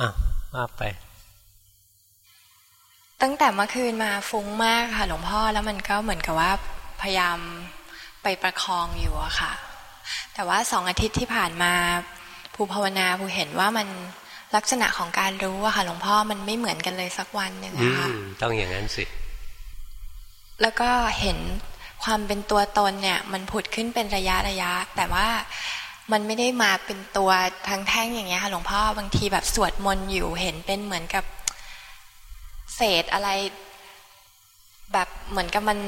อะว่าไป ตั้งแต่เมื่อคืนมาฟุ้งมากค่ะ หลวงพ่อแล้วมันก็เหมือนกับว่าพยายามไปประคองอยู่อะค่ะ แต่ว่าสองอาทิตย์ที่ผ่านมาภูภาวนาภูเห็นว่ามันลักษณะของการรู้อะค่ะ หลวงพ่อมันไม่เหมือนกันเลยสักวันหนึ่งอะค่ะต้องอย่างนั้นสิ แล้วก็เห็นความเป็นตัวตนเนี่ย มันผุดขึ้นเป็นระยะระยะ แต่ว่า มันไม่ได้มาเป็นตัวทางแท่งอย่างเงี้ยค่ะหลวงพ่อบางทีแบบสวดมนต์อยู่เห็นเป็นเหมือนกับเศษอะไร แบบเหมือนกับมัน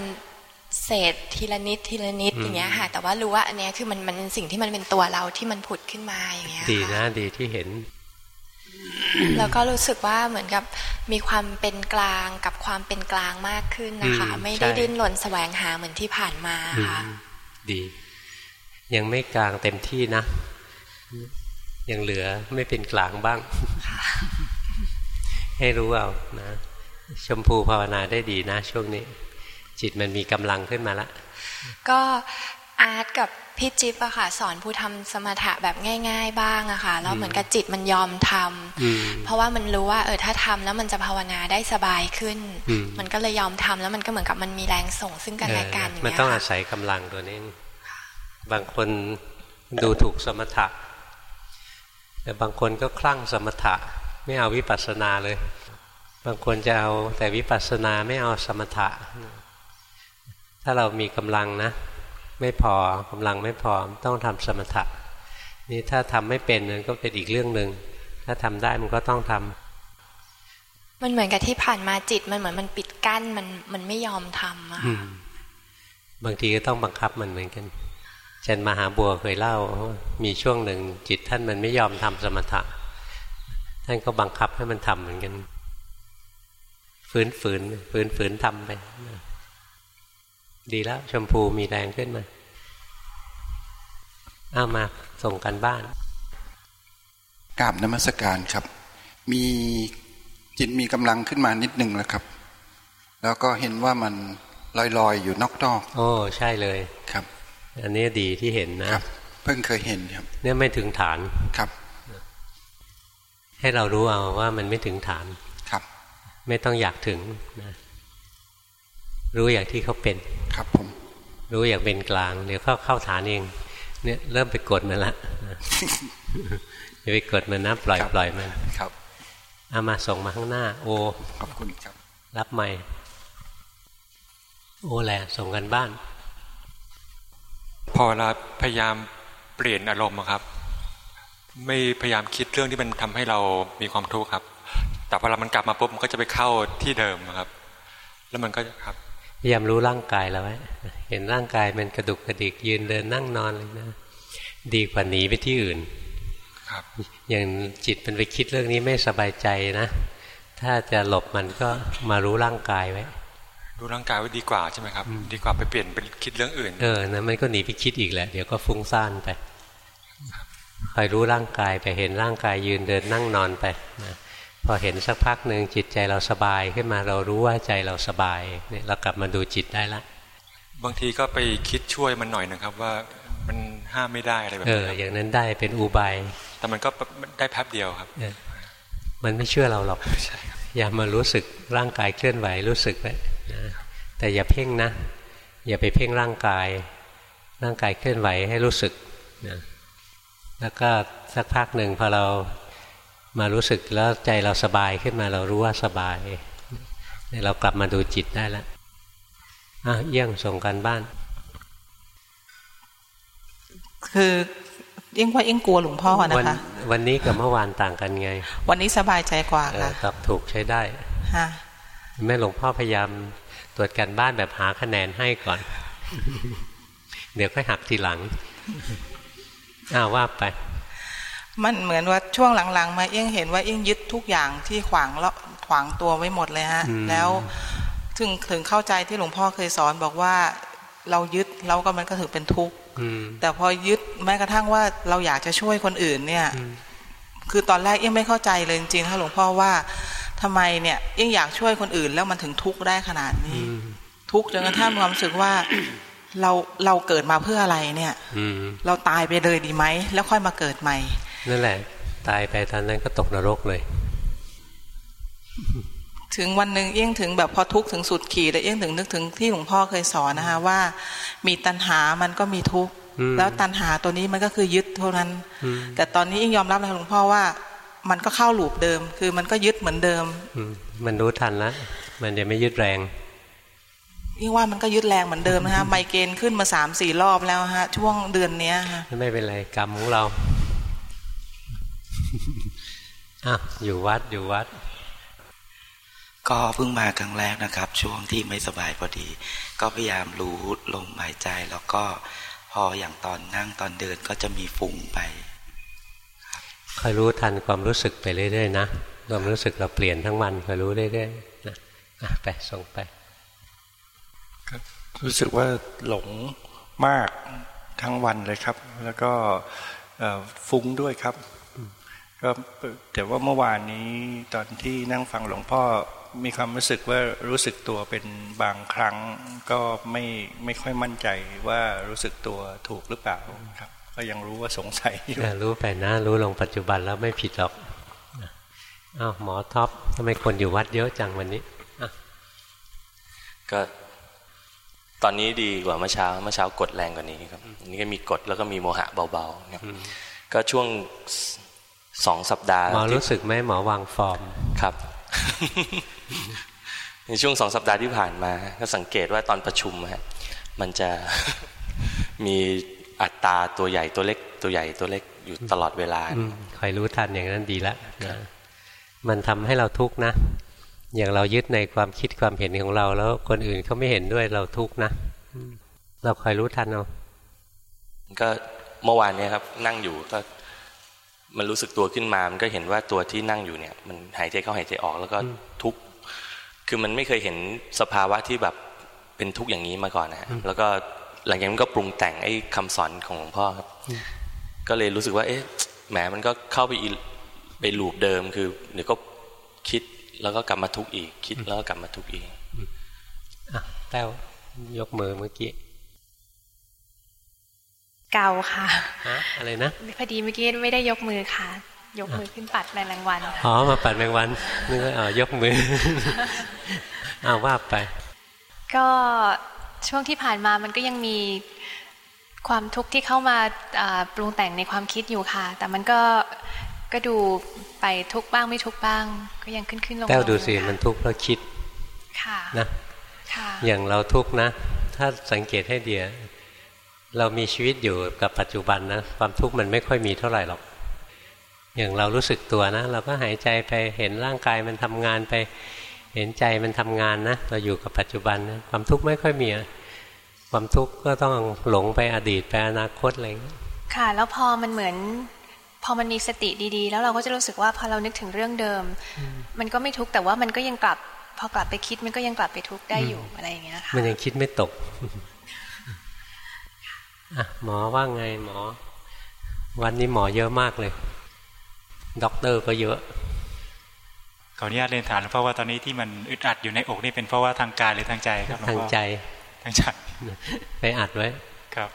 เศษทีละนิดทีละนิดอย่างเงี้ยค่ะ แต่ว่ารู้ว่าอันเนี้ยคือมันมันเป็นสิ่งที่มันเป็นตัวเราที่มันผุดขึ้นมาอย่างเงี้ยดีนะดีที่เห็น แล้วก็รู้สึกว่าเหมือนกับมีความเป็นกลางกับความเป็นกลางมากขึ้นนะคะ ไม่ได้ดิ้นรนแสวงหาเหมือนที่ผ่านมาค่ะดี ยังไม่กลางเต็มที่นะ ยังเหลือไม่เป็นกลางบ้าง ให้รู้เอานะ ชมพูภาวนาได้ดีนะ ช่วงนี้ จิตมันมีกำลังขึ้นมาละ ก็อาร์ตกับพี่จิ๊บอะค่ะ สอนผู้ทำสมถะแบบง่าย ๆ บ้างอะค่ะแล้วเหมือนกับจิตมันยอมทำเพราะว่ามันรู้ว่าเออถ้าทำแล้วมันจะภาวนาได้สบายขึ้น มันก็เลยยอมทำแล้วมันก็เหมือนกับมันมีแรงส่งซึ่งกันและกันมันต้องอาศัยกำลังตัวนี้ บางคนดูถูกสมถะ แต่บางคนก็คลั่งสมถะ ไม่เอาวิปัสสนาเลย บางคนจะเอาแต่วิปัสสนาไม่เอาสมถะ ถ้าเรามีกำลังนะ ไม่พอกำลังไม่พอต้องทำสมถะ นี่ถ้าทำไม่เป็นนั้นก็เป็นอีกเรื่องหนึ่งถ้าทำได้มันก็ต้องทำมันเหมือนกับที่ผ่านมาจิตมันเหมือนมันปิดกั้นมันมันไม่ยอมทำอะบางทีก็ต้องบังคับมันเหมือนกัน เช่นมหาบัวเคยเล่า มีช่วงหนึ่งจิตท่านมันไม่ยอมทำสมถะ ท่านก็บังคับให้มันทำเหมือนกันฝืนฝืนฝืนฝืนทำไป ดีแล้ว ชมพูมีแรงขึ้นมาเอามาส่งกันบ้านกราบนมัสการครับ มีจิตมีกำลังขึ้นมานิดนึงแล้วครับ แล้วก็เห็นว่ามันลอยๆออยู่นอกนอกโอ้ใช่เลยครับ อันนี้ดีที่เห็นนะครับเพิ่งเคยเห็นครับ เนี่ยไม่ถึงฐานครับ ให้เรารู้เอาว่ามันไม่ถึงฐานไม่ต้องอยากถึงนะรู้อย่างที่เขาเป็นครับผม รู้อย่างเป็นกลาง เดี๋ยวเข้าเข้าฐานเอง เนี่ยเริ่มไปกดมันละอย่าไปกดมันนะปล่อยปล่อยมันครับเอามาส่งมาข้างหน้า โอขอบคุณครับ รับใหม่ โอแหละส่งกันบ้าน พอเราพยายามเปลี่ยนอารมณ์ครับ ไม่พยายามคิดเรื่องที่มันทำให้เรามีความทุกข์ครับ แต่พอเรามันกลับมาปุ๊บมันก็จะไปเข้าที่เดิมครับ แล้วมันก็ครับพยายามรู้ร่างกายแล้วไว้เห็นร่างกายมันกระดุกกระดิกยืนเดินนั่งนอนเลยนะดีกว่าหนีไปที่อื่น ครับ อย่างจิตมันไปคิดเรื่องนี้ไม่สบายใจนะ ถ้าจะหลบมันก็มารู้ร่างกายไว้ รู้ร่างกายไว้ดีกว่าใช่ไหมครับ ดีกว่าไปเปลี่ยนเป็นคิดเรื่องอื่น เออนะมันก็หนีไปคิดอีกแหละ เดี๋ยวก็ฟุ้งซ่านไปคอยรู้ร่างกายไปเห็นร่างกายยืนเดินนั่งนอนไปนะพอเห็นสักพักหนึ่งจิตใจเราสบายขึ้นมาเรารู้ว่าใจเราสบายเนี่ยเรากลับมาดูจิตได้ละ บางทีก็ไปคิดช่วยมันหน่อยนะครับว่ามันห้ามไม่ได้อะไรแบบนี้เอออย่างนั้นได้เป็นอุบายแต่มันก็ได้แป๊บเดียวครับมันไม่เชื่อเราหรอกอย่ามารู้สึกร่างกายเคลื่อนไหวรู้สึกไว้ นะแต่อย่าเพ่งนะ อย่าไปเพ่งร่างกาย ร่างกายเคลื่อนไหวให้รู้สึกนะแล้วก็สักพักหนึ่งพอเรามารู้สึกแล้วใจเราสบายขึ้นมาเรารู้ว่าสบายเรากลับมาดูจิตได้แล้วอะเยี่ยงส่งกันบ้าน คือยิ่งว่ายิ่งกลัวหลวงพ่อนะคะ วันนี้กับเมื่อวานต่างกันไง วันนี้สบายใจกว่าค่ะครับถูกใช้ได้ค่ะ แม่หลวงพ่อพยายามตรวจการบ้านแบบหาคะแนนให้ก่อน เดี๋ยวค่อยหักทีหลังอ้าวว่าไป มันเหมือนว่าช่วงหลังๆ มาเอี้ยงเห็นว่าเอี้ยงยึดทุกอย่างที่ขวางเลาะขวางตัวไว้หมดเลยฮะ แล้วถึงถึงเข้าใจที่หลวงพ่อเคยสอนบอกว่าเรายึดเราก็มันก็ถือเป็นทุกข์แต่พอยึดแม้กระทั่งว่าเราอยากจะช่วยคนอื่นเนี่ย คือตอนแรกเอี้ยงไม่เข้าใจเลยจริงๆถ้าหลวงพ่อว่า ทำไมเนี่ยเอี้ยงอยากช่วยคนอื่นแล้วมันถึงทุกข์ได้ขนาดนี้ ทุกข์จนกระทั่งความรู้สึกว่าเราเราเกิดมาเพื่ออะไรเนี่ยเราตายไปเลยดีไหมแล้วค่อยมาเกิดใหม่นั่นแหละ ตายไปตอนนั้นก็ตกนรกเลย ถึงวันหนึ่งเอี้ยงถึงแบบพอทุกข์ถึงสุดขีดแต่เอี้ยงถึงนึกถึงที่หลวงพ่อเคยสอนนะคะว่า มีตัณหามันก็มีทุกข์แล้วตัณหาตัวนี้มันก็คือยึดเท่านั้น แต่ตอนนี้เอี้ยงยอมรับนะหลวงพ่อว่า มันก็เข้าหลูปเดิม คือมันก็ยึดเหมือนเดิมมันรู้ทันแล้วมันจะไม่ยึดแรงยิ่งว่ามันก็ยึดแรงเหมือนเดิมนะฮะไมเกรนขึ้นมาสามสี่รอบแล้วฮะ ช่วงเดือนเนี้ยฮะไม่เป็นไรกรรมของเราอะอยู่วัดอยู่วัด ก็เพิ่งมาครั้งแรกนะครับ ช่วงที่ไม่สบายพอดี ก็พยายามรู้ลมหายใจแล้วก็พออย่างตอนนั่งตอนเดินก็จะมีฝุ่งไป คอยรู้ทันความรู้สึกไปเรื่อยๆนะความรู้สึกเราเปลี่ยนทั้งวันคอยรู้เรื่อยๆนะไปส่งไปรู้สึกว่าหลงมากทั้งวันเลยครับ แล้วก็ฟุ้งด้วยครับก็แต่ว่าเมื่อวานนี้ตอนที่นั่งฟังหลวงพ่อมีความรู้สึกว่ารู้สึกตัวเป็นบางครั้ง ก็ไม่ไม่ค่อยมั่นใจว่ารู้สึกตัวถูกหรือเปล่าครับ ก็ยังรู้ว่าสงสัยอยู่รู้ไปนะ รู้ลงปัจจุบันแล้วไม่ผิดหรอกอ้าวหมอท็อปทำไมคนอยู่วัดเยอะจังวันนี้ก็ตอนนี้ดีกว่าเมื่อเช้าเมื่อเช้ากดแรงกว่านี้ครับนี่ก็มีกดแล้วก็มีโมหะเบาๆครับก็ช่วงสองสัปดาห์หมอรู้สึกไหมหมอวางฟอร์มครับ ในช่วงสองสัปดาห์ที่ผ่านมา ก็สังเกตว่าตอนประชุมฮะมันจะมี อัตราตัวใหญ่ตัวเล็ก ตัวใหญ่ตัวเล็กอยู่ตลอดเวลาคอยรู้ทันอย่างนั้นดีแล้วมันทำให้เราทุกข์นะ อย่างเรายึดในความคิดความเห็นของเรา แล้วคนอื่นเขาไม่เห็นด้วยเราทุกข์นะเราคอยรู้ทันเอาก็เมื่อวานนี้ครับ นั่งอยู่ก็มันรู้สึกตัวขึ้นมา มันก็เห็นว่าตัวที่นั่งอยู่เนี่ย มันหายใจเข้าหายใจออกแล้วก็ทุกข์คือมันไม่เคยเห็นสภาวะที่แบบเป็นทุกข์อย่างนี้มาก่อนนะฮะแล้วก็ หลังจากนั้นก็ปรุงแต่งไอ้คำสอนของหลวงพ่อครับ ก็เลยรู้สึกว่า เอ๊ะแหมมันก็เข้าไปไปลูปเดิมคือเดี๋ยวก็คิดแล้วก็กลับมาทุกข์อีก คิดแล้วก็กลับมาทุกข์อีกอะแต้วยกมือเมื่อกี้เกาค่ะอะไรนะพอดีเมื่อกี้ไม่ได้ยกมือค่ะ ยกมือขึ้นปัดแมลงวันอ๋อมาปัดแมลงวันนึกว่าอ๋อยกมือเอาว่าไป ก็ ช่วงที่ผ่านมามันก็ยังมีความทุกข์ที่เข้ามาปรุงแต่งในความคิดอยู่ค่ะ แต่มันก็ก็ดูไปทุกบ้างไม่ทุกบ้าง ก็ยังขึ้นขึ้นลงแต้วดูสิมันทุกข์เพราะคิดค่ะนะอย่างเราทุกข์นะ ถ้าสังเกตให้เดียเรามีชีวิตอยู่กับปัจจุบันนะความทุกข์มันไม่ค่อยมีเท่าไหร่หรอก อย่างเรารู้สึกตัวนะ เราก็หายใจไปเห็นร่างกายมันทำงานไป เห็นใจมันทำงานนะเราอยู่กับปัจจุบันนะความทุกข์ไม่ค่อยมีความทุกข์ก็ต้องหลงไปอดีตไปอนาคตอะไรค่ะ แล้วพอมันเหมือน พอมันมีสติดีๆ แล้วเราก็จะรู้สึกว่าพอเรานึกถึงเรื่องเดิม มันก็ไม่ทุกข์แต่ว่ามันก็ยังกลับ พอกลับไปคิดมันก็ยังกลับไปทุกข์ได้อยู่อะไรอย่างเงี้ยค่ะมันยังคิดไม่ตกอะหมอว่าไงหมอ วันนี้หมอเยอะมากเลยด็อกเตอร์ก็เยอะ ขออนุญาตเรียนถามเพราะว่าตอนนี้ที่มันอึดอัดอยู่ในอกนี่เป็นเพราะว่าทางกายหรือทางใจครับทางใจทางใจไปอัดไว้ครับ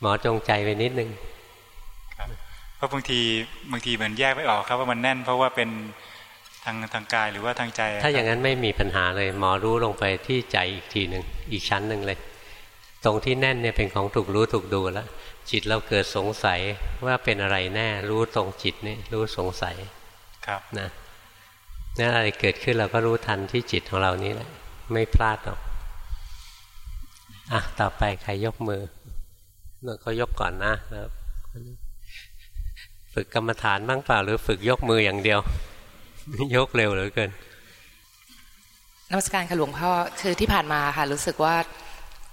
หมอจงใจไปนิดนึงเพราะบางทีบางทีเหมือนแยกไม่ออกครับว่ามันแน่น เพราะว่าเป็นทางทางกายหรือว่าทางใจ ถ้าอย่างนั้นไม่มีปัญหาเลย หมอรู้ลงไปที่ใจอีกทีหนึ่งอีกชั้นหนึ่งเลย ตรงที่แน่นเนี่ยเป็นของถูกรู้ถูกดูแล้วจิตเราเกิดสงสัยว่าเป็นอะไรแน่ รู้ตรงจิตนี่รู้สงสัยครับนะ นั่นอะไรเกิดขึ้นเราก็รู้ทันที่จิตของเรานี้แหละ ไม่พลาดหรอกอะต่อไปใครยกมือเราก็ยกก่อนนะแล้วฝึกกรรมฐานบ้างเปล่า หรือฝึกยกมืออย่างเดียว ยกเร็วเหลือเกินนมัสการค่ะหลวงพ่อคือที่ผ่านมาค่ะรู้สึกว่า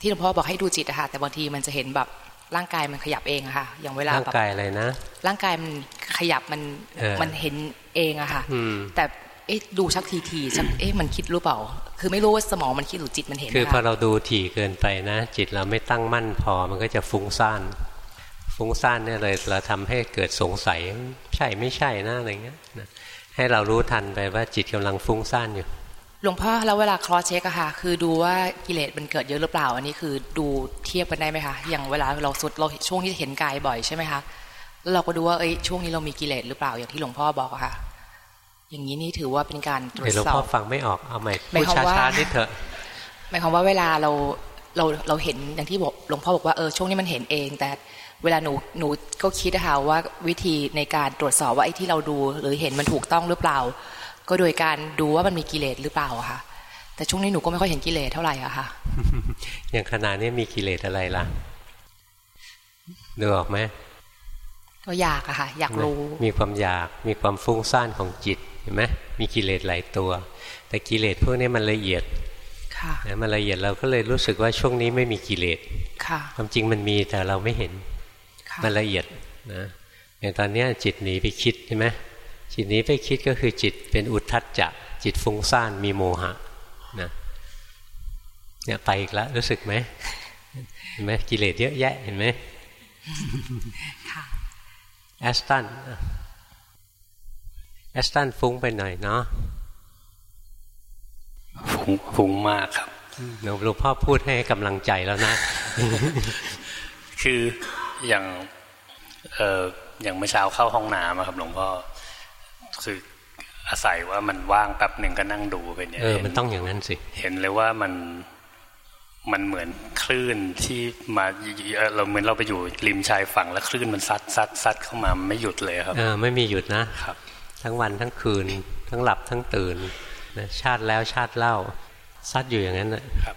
ที่หลวงพ่อบอกให้ดูจิตอะค่ะแต่บางทีมันจะเห็นแบบร่างกายมันขยับเองอะค่ะ อย่างเวลาร่างกายอะไรนะ ร่างกายมันขยับมันมันเห็นเองอะค่ะแต่เอ๊ะดูชักทีทีชักเอ๊ะมันคิดรู้เปล่า คือไม่รู้ว่าสมองมันคิดหรือจิตมันเห็นคือพอเราดูถี่เกินไปนะ จิตเราไม่ตั้งมั่นพอมันก็จะฟุ้งซ่านฟุ้งซ่านเนี่ยเลยเราทำให้เกิดสงสัยใช่ไม่ใช่นะอะไรเงี้ยให้เรารู้ทันไปว่าจิตกำลังฟุ้งซ่านอยู่หลวงพ่อแล้วเวลาคลอเช็คอะค่ะ คือดูว่ากิเลสมันเกิดเยอะหรือเปล่า อันนี้คือดูเทียบกันได้ไหมคะอย่างเวลาเราสุดเราช่วงที่เห็นกายบ่อยใช่ไหมคะแล้วเราก็ดูว่าเอ้ยช่วงนี้เรามีกิเลสหรือเปล่าอย่างที่หลวงพ่อบอกอะค่ะ อย่างนี้นี่ถือว่าเป็นการตรวจสอบหลวงพ่อฟังไม่ออกเอาใหม่พูดช้าๆนิดเถอะหมายความว่าเวลาเราเราเราเห็นอย่างที่บอกหลวงพ่อบอกว่าเออช่วงนี้มันเห็นเอง แต่เวลาหนูหนูก็คิดนะคะว่าวิธีในการตรวจสอบว่าไอ้ที่เราดู หรือเห็นมันถูกต้องหรือเปล่า ก็โดยการดูว่ามันมีกิเลสหรือเปล่าค่ะ แต่ช่วงนี้หนูก็ไม่ค่อยเห็นกิเลสเท่าไหร่อะค่ะ อย่างขนาดนี้มีกิเลสอะไรล่ะดูออกไหมก็อยากอะค่ะ อยากรู้ มีความอยากมีความฟุ้งซ่านของจิต เห็นไหมมีกิเลสหลายตัว แต่กิเลสพวกนี้มันละเอียดค่ะมันละเอียดเราก็เลยรู้สึกว่าช่วงนี้ไม่มีกิเลสค่ะความจริงมันมีแต่เราไม่เห็นมันละเอียดนะอย่างตอนนี้จิตหนีไปคิดใช่ไหมจิตหนีไปคิดก็คือจิตเป็นอุทธัจจะจิตฟุ้งซ่านมีโมหะนะเนี่ยไปอีกแล้วรู้สึกไหมเห็นไหมกิเลสเยอะแยะเห็นไหมค่ะแอสตัน แอสตันฟุ้งไปหน่อยเนาะฟุ้งฟุ้งมากครับหลวงพ่อพูดให้กำลังใจแล้วนะ คืออย่างเอออย่างเมื่อเช้าเข้าห้องน้ำครับหลวงพ่อคืออาศัยว่ามันว่างแป๊บหนึ่งก็นั่งดูไปเนี่ยเออมันต้องอย่างนั้นสิเห็นเลยว่ามันมันเหมือนคลื่นที่มาเราเหมือนเราไปอยู่ริมชายฝั่งแล้วคลื่นมันซัดซัดซัดเข้ามาไม่หยุดเลยครับเออไม่มีหยุดนะครับ ทั้งวันทั้งคืน ทั้งหลับทั้งตื่นนะชาติแล้วชาติเล่าซัดอยู่อย่างนั้นนะครับ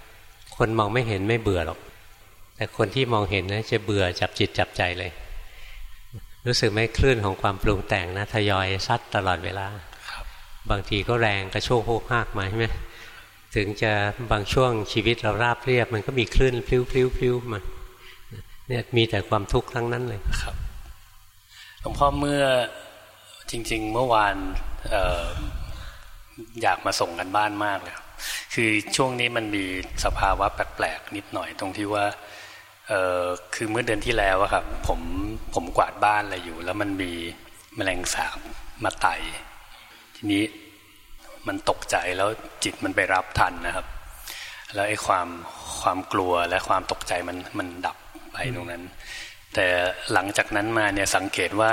คนมองไม่เห็นไม่เบื่อหรอก แต่คนที่มองเห็นนะจะเบื่อจับจิตจับใจเลย รู้สึกไหมคลื่นของความปรุงแต่งนะทยอยซัดตลอดเวลาบางทีก็แรงกระโชกโหกหากมาใช่ไหมถึงจะบางช่วงชีวิตเราราบเรียบ มันก็มีคลื่นพลิ้วพลิ้วพลิ้วมาเนี่ยมีแต่ความทุกข์ทั้งนั้นเลยครับหลวงพ่อเมื่อ จริง ๆ เมื่อวานอออยากมาส่งกันบ้านมากเลย คือช่วงนี้มันมีสภาวะแปลกๆนิดหน่อยตรงที่ว่าคือเมื่อเดือนที่แล้วครับผมผมกวาดบ้านอะไรอยู่ แล้วมันมีแมลงสาบมาไต่ทีนี้มันตกใจแล้วจิตมันไปรับทันนะครับ แล้วไอ้ความความกลัวและความตกใจมันมันดับไปตรงนั้น แต่หลังจากนั้นมาเนี่ยสังเกตว่า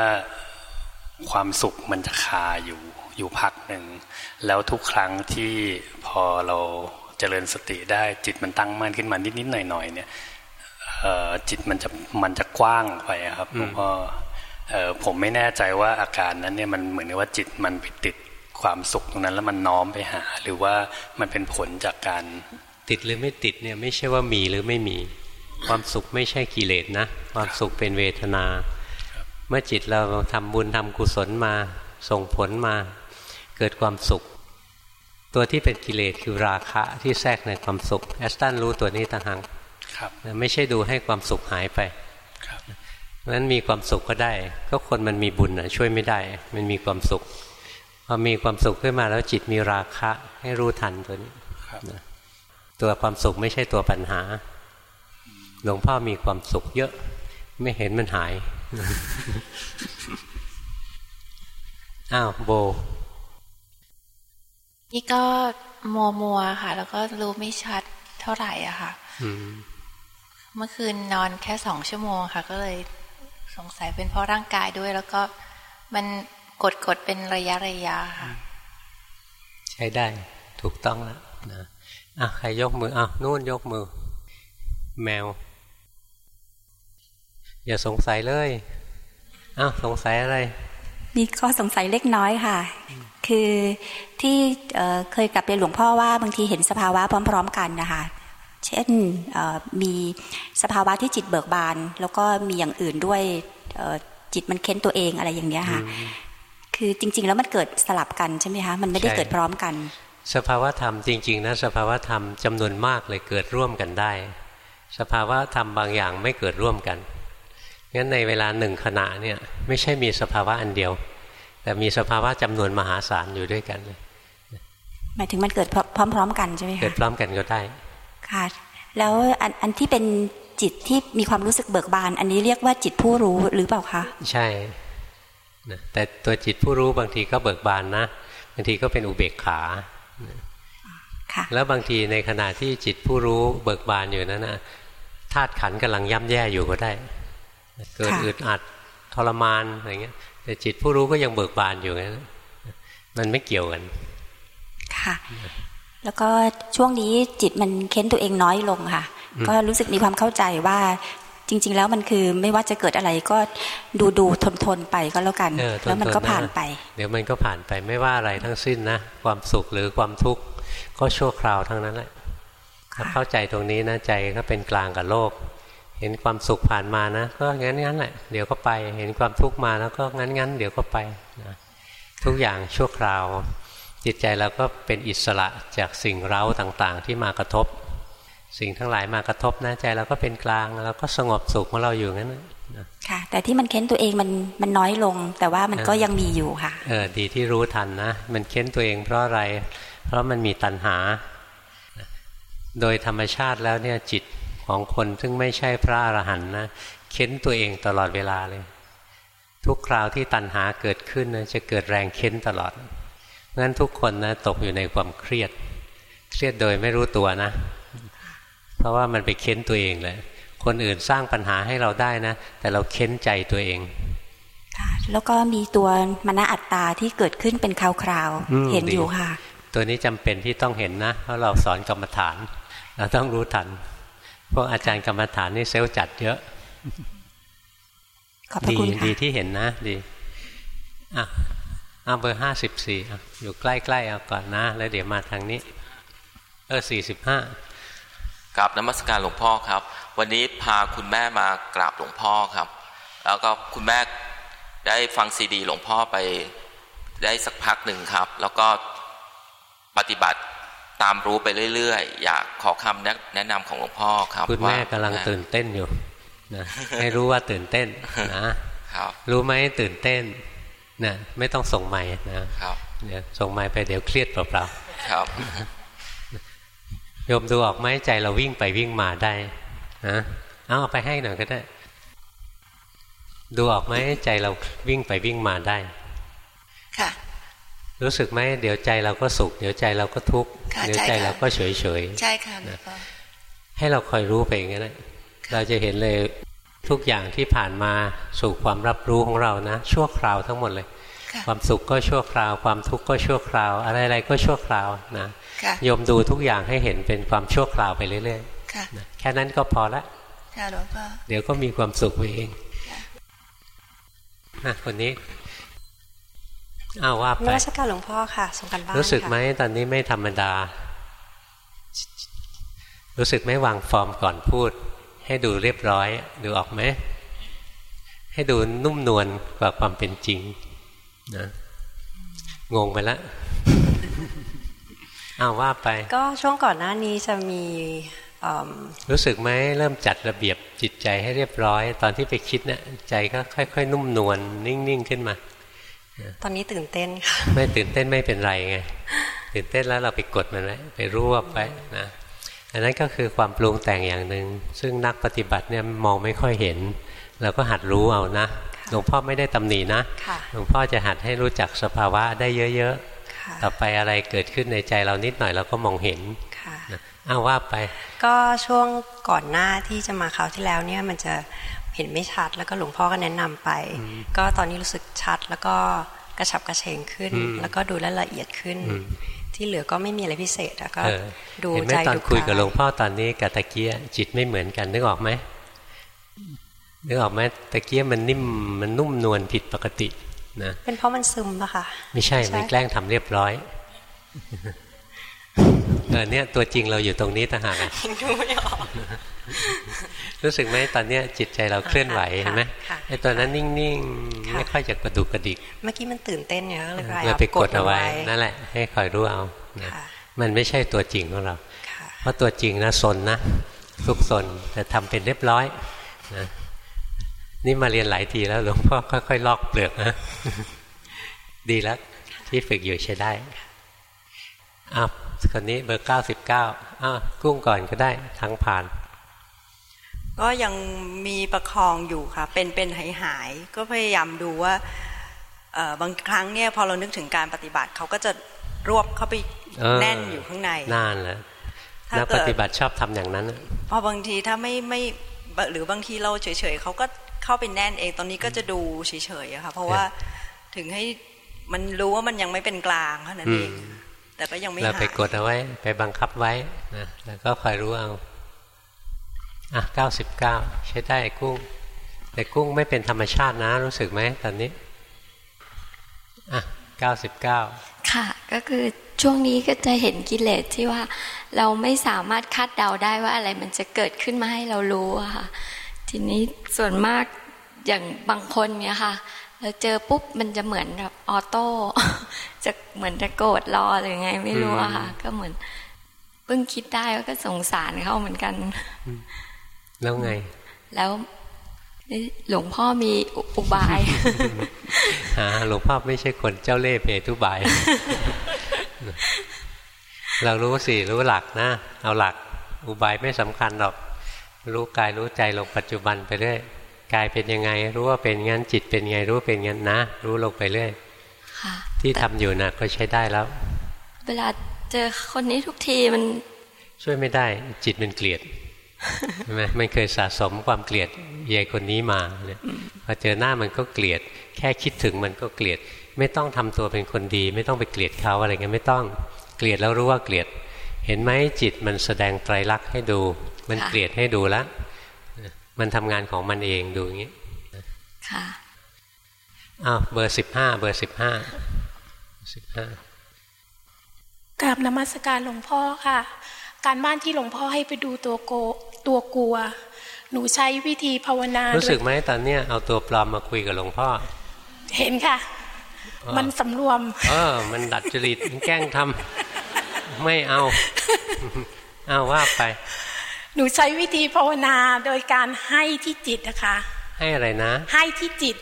ความสุขมันจะคาอยู่อยู่พักหนึ่ง แล้วทุกครั้งที่พอเราเจริญสติได้จิตมันตั้งมั่นขึ้นมานิดๆหน่อยๆเนี่ยจิตมันจะมันจะกว้างไปครับหลวงพ่อผมไม่แน่ใจว่าอาการนั้นเนี่ยมันเหมือนว่าจิตมันไปติดความสุขตรงนั้น แล้วมันน้อมไปหา หรือว่ามันเป็นผลจากการติดหรือไม่ติดเนี่ยไม่ใช่ว่ามีหรือไม่มี ความสุขไม่ใช่กิเลสนะ ความสุขเป็นเวทนา เมื่อจิตเราทำบุญทำกุศลมาส่งผลมาเกิดความสุข ตัวที่เป็นกิเลสคือราคะที่แทรกในความสุขแอสตันรู้ตัวนี้ต่างหากไม่ใช่ดูให้ความสุขหายไปเพราะนั้นมีความสุขก็ได้ ก็คนมันมีบุญนะช่วยไม่ได้ มันมีความสุขพอมีความสุขขึ้นมาแล้วจิตมีราคะ ให้รู้ทันตัวนี้ตัวความสุขไม่ใช่ตัวปัญหา หลวงพ่อมีความสุขเยอะ ไม่เห็นมันหาย อ้าวโบ นี่ก็มัวมัวค่ะ แล้วก็รู้ไม่ชัดเท่าไหร่อะค่ะเมื่อคืนนอนแค่สองชั่วโมงค่ะ ก็เลยสงสัยเป็นเพราะร่างกายด้วย แล้วก็มันกดกดเป็นระยะระยะค่ะ ใช้ได้ถูกต้องแล้วนะอะใครยกมืออะนู่นยกมือ แมว อย่าสงสัยเลยอ้าวสงสัยอะไร มีข้อสงสัยเล็กน้อยค่ะ คือที่เคยกลับเรียนหลวงพ่อว่าบางทีเห็นสภาวะพร้อม ๆ กันนะคะเช่นมีสภาวะที่จิตเบิกบาน แล้วก็มีอย่างอื่นด้วยจิตมันเค้นตัวเองอะไรอย่างเนี้ยค่ะ คือจริง ๆ แล้วมันเกิดสลับกันใช่ไหมคะมันไม่ได้เกิดพร้อมกัน สภาวะธรรมจริง ๆนะสภาวะธรรมจำนวนมากเลยเกิดร่วมกันได้ สภาวะธรรมบางอย่างไม่เกิดร่วมกัน งั้นในเวลาหนึ่งขณะเนี่ยไม่ใช่มีสภาวะอันเดียว แต่มีสภาวะจำนวนมหาศาลอยู่ด้วยกันเลยหมายถึงมันเกิดพร้อม ๆ กันใช่ไหมคะเกิดพร้อมกันก็ได้ค่ะ แล้วอันอันที่เป็นจิตที่มีความรู้สึกเบิกบาน อันนี้เรียกว่าจิตผู้รู้หรือเปล่าคะใช่นะแต่ตัวจิตผู้รู้บางทีก็เบิกบานนะบางทีก็เป็นอุเบกขาแล้วบางทีในขณะที่จิตผู้รู้เบิกบานอยู่นั้นนะธาตุขันกำลังย่ำแย่อยู่ก็ได้ เกิดอึดอัดทรมานอะไรเงี้ย แต่จิตผู้รู้ก็ยังเบิกบานอยู่งั้นมันไม่เกี่ยวกัน ค่ะ แล้วก็ช่วงนี้จิตมันเค้นตัวเองน้อยลงค่ะ ก็รู้สึกมีความเข้าใจว่าจริง ๆ แล้วมันคือไม่ว่าจะเกิดอะไรก็ดูดูทนทนไปก็แล้วกันแล้วมันก็ผ่านไป เดี๋ยวมันก็ผ่านไปไม่ว่าอะไรทั้งสิ้นนะ ความสุขหรือความทุกข์ก็ชั่วคราวทั้งนั้นแหละถ้าเข้าใจตรงนี้นะใจก็เป็นกลางกับโลก เห็นความสุขผ่านมานะ ก็งั้นงั้นแหละเดี๋ยวก็ไป เห็นความทุกข์มาแล้วก็งั้นงั้นเดี๋ยวก็ไปนะทุกอย่างชั่วคราว จิตใจเราก็เป็นอิสระจากสิ่งเร้าต่างๆ ที่มากระทบ สิ่งทั้งหลายมากระทบนะใจเราก็เป็นกลางแล้วก็สงบสุขของเราอยู่งั้นนะค่ะ แต่ที่มันเค้นตัวเองมันมันน้อยลง แต่ว่ามันก็ยังมีอยู่ค่ะเออดีที่รู้ทันนะ มันเค้นตัวเองเพราะอะไร เพราะมันมีตัณหา โดยธรรมชาติแล้วเนี่ยจิต ของคนซึ่งไม่ใช่พระอรหันต์นะเค้นตัวเองตลอดเวลาเลย ทุกคราวที่ตัณหาเกิดขึ้นนะจะเกิดแรงเค้นตลอดงั้นทุกคนนะตกอยู่ในความเครียด เครียดโดยไม่รู้ตัวนะ เพราะว่ามันไปเค้นตัวเองเลยคนอื่นสร้างปัญหาให้เราได้นะ แต่เราเค้นใจตัวเองค่ะแล้วก็มีตัวมณอัตตาที่เกิดขึ้นเป็นคราวๆเห็นอยู่ค่ะ ตัวนี้จำเป็นที่ต้องเห็นนะ เพราะเราสอนกรรมฐาน เราต้องรู้ทัน พวกอาจารย์กรรมฐานนี่เซลล์จัดเยอะ ดีดีที่เห็นนะ ดีอะเอาเบอร์ห้าสิบสี่อยู่ใกล้ๆเอาก่อนนะ แล้วเดี๋ยวมาทางนี้ เออสี่สิบห้ากราบนมัสการหลวงพ่อครับ วันนี้พาคุณแม่มากราบหลวงพ่อครับ แล้วก็คุณแม่ได้ฟังซีดี หลวงพ่อไปได้สักพักหนึ่งครับ แล้วก็ปฏิบัติ ตามรู้ไปเรื่อยๆ อยากขอคำแนะนำของหลวงพ่อครับคุณแม่กำลังตื่นเต้นอยู่นะให้รู้ว่าตื่นเต้นนะครับรู้ไหมตื่นเต้นนะไม่ต้องส่งใหม่นะครับเดี๋ยวส่งใหม่ไปเดี๋ยวเครียดเปล่าๆครับโยมดูออกไหมใจเราวิ่งไปวิ่งมาได้นะเอาไปให้หน่อยก็ได้ ดูออกไหมใจเราวิ่งไปวิ่งมาได้ ค่ะ รู้สึกไหมเดี๋ยวใจเราก็สุข เดี๋ยวใจเราก็ทุกข์เดี๋ยวใจเราก็เฉยเฉยใช่ค่ะให้เราคอยรู้ไปอย่างนั้นเราจะเห็นเลยทุกอย่างที่ผ่านมาสู่ความรับรู้ของเรานะ ชั่วคราวทั้งหมดเลย ความสุขก็ชั่วคราว ความทุกข์ก็ชั่วคราว อะไรๆก็ชั่วคราวนะโยมดูทุกอย่างให้เห็นเป็นความชั่วคราวไปเรื่อยๆแค่นั้นก็พอละเดี๋ยวก็มีความสุขไปเองนะคนนี้ อ้าวว่าไปนักการหลวงพ่อค่ะสงกันบ้านรู้สึกไหมตอนนี้ไม่ธรรมดา รู้สึกไม่วางฟอร์มก่อนพูด ให้ดูเรียบร้อย ดูออกไหมให้ดูนุ่มนวลกว่าความเป็นจริงนะงงไปแล้วอ้าวว่าไป ก็ช่วงก่อนหน้านี้จะมีรู้สึกไหมเริ่มจัดระเบียบจิตใจให้เรียบร้อย ตอนที่ไปคิดเนะี่ยใจก็ค่อย ๆ นุ่มนวลนิ่ง ๆ ขึ้นมา ตอนนี้ตื่นเต้นค่ะไม่ตื่นเต้นไม่เป็นไรไงตื่นเต้นแล้วเราไปกดมันไว้ไปรวบไปนะอันนั้นก็คือความปรุงแต่งอย่างหนึ่งซึ่งนักปฏิบัติเนี่ยมองไม่ค่อยเห็นเราก็หัดรู้เอานะหลวงพ่อไม่ได้ตำหนินะหลวงพ่อจะหัดให้รู้จักสภาวะได้เยอะๆต่อไปอะไรเกิดขึ้นในใจเรานิดหน่อยเราก็มองเห็นอ้าวว่าไป ก็ช่วงก่อนหน้าที่จะมาคราวที่แล้วเนี่ยมันจะ เห็นไม่ชัดแล้วก็หลวงพ่อก็แนะนำไป ก็ตอนนี้รู้สึกชัดแล้วก็กระฉับกระเฉงขึ้น แล้วก็ดูแลละเอียดขึ้น ที่เหลือก็ไม่มีอะไรพิเศษแล้วก็ดูใจดูตอนคุยกับหลวงพ่อตอนนี้กับตะเกียจิตไม่เหมือนกันนึกออกไหมนึกออกไหมตะเกียมันนิ่มมันนุ่มนวลผิดปกตินะเป็นเพราะมันซึมปะคะไม่ใช่มันแกล้งทำเรียบร้อยเออเนี่ยตัวจริงเราอยู่ตรงนี้ต่างหากดูไม่ออก รู้สึกไหมตอนเนี้ยจิตใจเราเคลื่อนไหวเห็นไหมไอ้ตอนนั้นนิ่งๆไม่ค่อยจะกระดุกกระดิก เมื่อกี้มันตื่นเต้นเนี่ยเลยเราไปกดเอาไว้นั่นแหละ ให้คอยรู้เอามันไม่ใช่ตัวจริงของเรา เพราะตัวจริงนะสนนะทุกสนแต่ทำเป็นเรียบร้อยนะนี่มาเรียนหลายทีแล้วหลวงพ่อค่อยๆลอกเปลือกนะดีแล้วที่ฝึกอยู่ใช้ได้อ้าวคนนี้เบอร์เก้าสิบเก้าอ้าวกุ้งก่อนก็ได้ทั้งผ่าน ก็ยังมีประคองอยู่ค่ะ เป็นเป็นหายหายก็พยายามดูว่าบางครั้งเนี่ยพอเรานึกถึงการปฏิบัติเขาก็จะรวบเข้าไปแน่นอยู่ข้างในน่านแหละนักปฏิบัติชอบทำอย่างนั้นพอบางทีถ้าไม่ไม่หรือบางทีเราเฉยๆเขาก็เข้าไปแน่นเองตอนนี้ก็จะดูเฉยๆค่ะเพราะว่าถึงให้มันรู้ว่ามันยังไม่เป็นกลางเท่านั้นเองแต่ก็ยังไม่หายเราไปกดเอาไว้ ไปบังคับไว้นะแล้วก็คอยรู้เอา อะเก้าสิบเก้าใช้ได้กุ้ง แต่กุ้งไม่เป็นธรรมชาตินะ รู้สึกไหมตอนนี้อะเก้าสิบเก้าค่ะ ก็คือช่วงนี้ก็จะเห็นกิเลสที่ว่าเราไม่สามารถคาดเดาได้ว่าอะไรมันจะเกิดขึ้นมาให้เรารู้อะค่ะ ทีนี้ส่วนมากอย่างบางคนเนี่ยค่ะเราเจอปุ๊บมันจะเหมือนแบบออโต้จะเหมือนจะโกรธรอหรือไงไม่รู้อะค่ะ ก็เหมือนเพิ่งคิดได้ว่าก็สงสารเขาเหมือนกัน แล้วไง แล้วหลวงพ่อมีอุบายฮะหลวงพ่อไม่ใช่คนเจ้าเล่ห์เพทุบาย เรารู้สิรู้หลักนะ เอาหลัก อุบายไม่สำคัญหรอก รู้กายรู้ใจลงปัจจุบันไปเรื่อยกายเป็นยังไง รู้ว่าเป็นงั้นจิตเป็นไง รู้เป็นงั้นนะ รู้ลงไปเรื่อยที่ทำอยู่นะก็ใช้ได้แล้ว เวลาเจอคนนี้ทุกทีมัน ช่วยไม่ได้ จิตมันเกลียด ใช่ไหมมันเคยสะสมความเกลียดยายคนนี้มาเนี่ยพอเจอหน้ามันก็เกลียด แค่คิดถึงมันก็เกลียด ไม่ต้องทำตัวเป็นคนดี ไม่ต้องไปเกลียดเขาอะไรเงี้ยไม่ต้องเกลียดแล้วรู้ว่าเกลียด เห็นไหมจิตมันแสดงไตรลักษณ์ให้ดู มันเกลียดให้ดูแล้วมันทำงานของมันเองดูอย่างนี้ค่ะอ้าวเบอร์สิบห้าเบอร์สิบห้าสิบห้ากราบนมัสการหลวงพ่อค่ะ การบ้านที่หลวงพ่อให้ไปดูตัวโกตัวกลัว หนูใช้วิธีภาวนารู้สึกไหมตอนเนี้ยเอาตัวปลอมมาคุยกับหลวงพ่อ เห็นค่ะ มันสำรวม เออ มันดัดจริตแกล้งทำไม่เอาเอาว่าไป หนูใช้วิธีภาวนาโดยการให้ที่จิตนะคะ ให้อะไรนะ ให้ที่จิต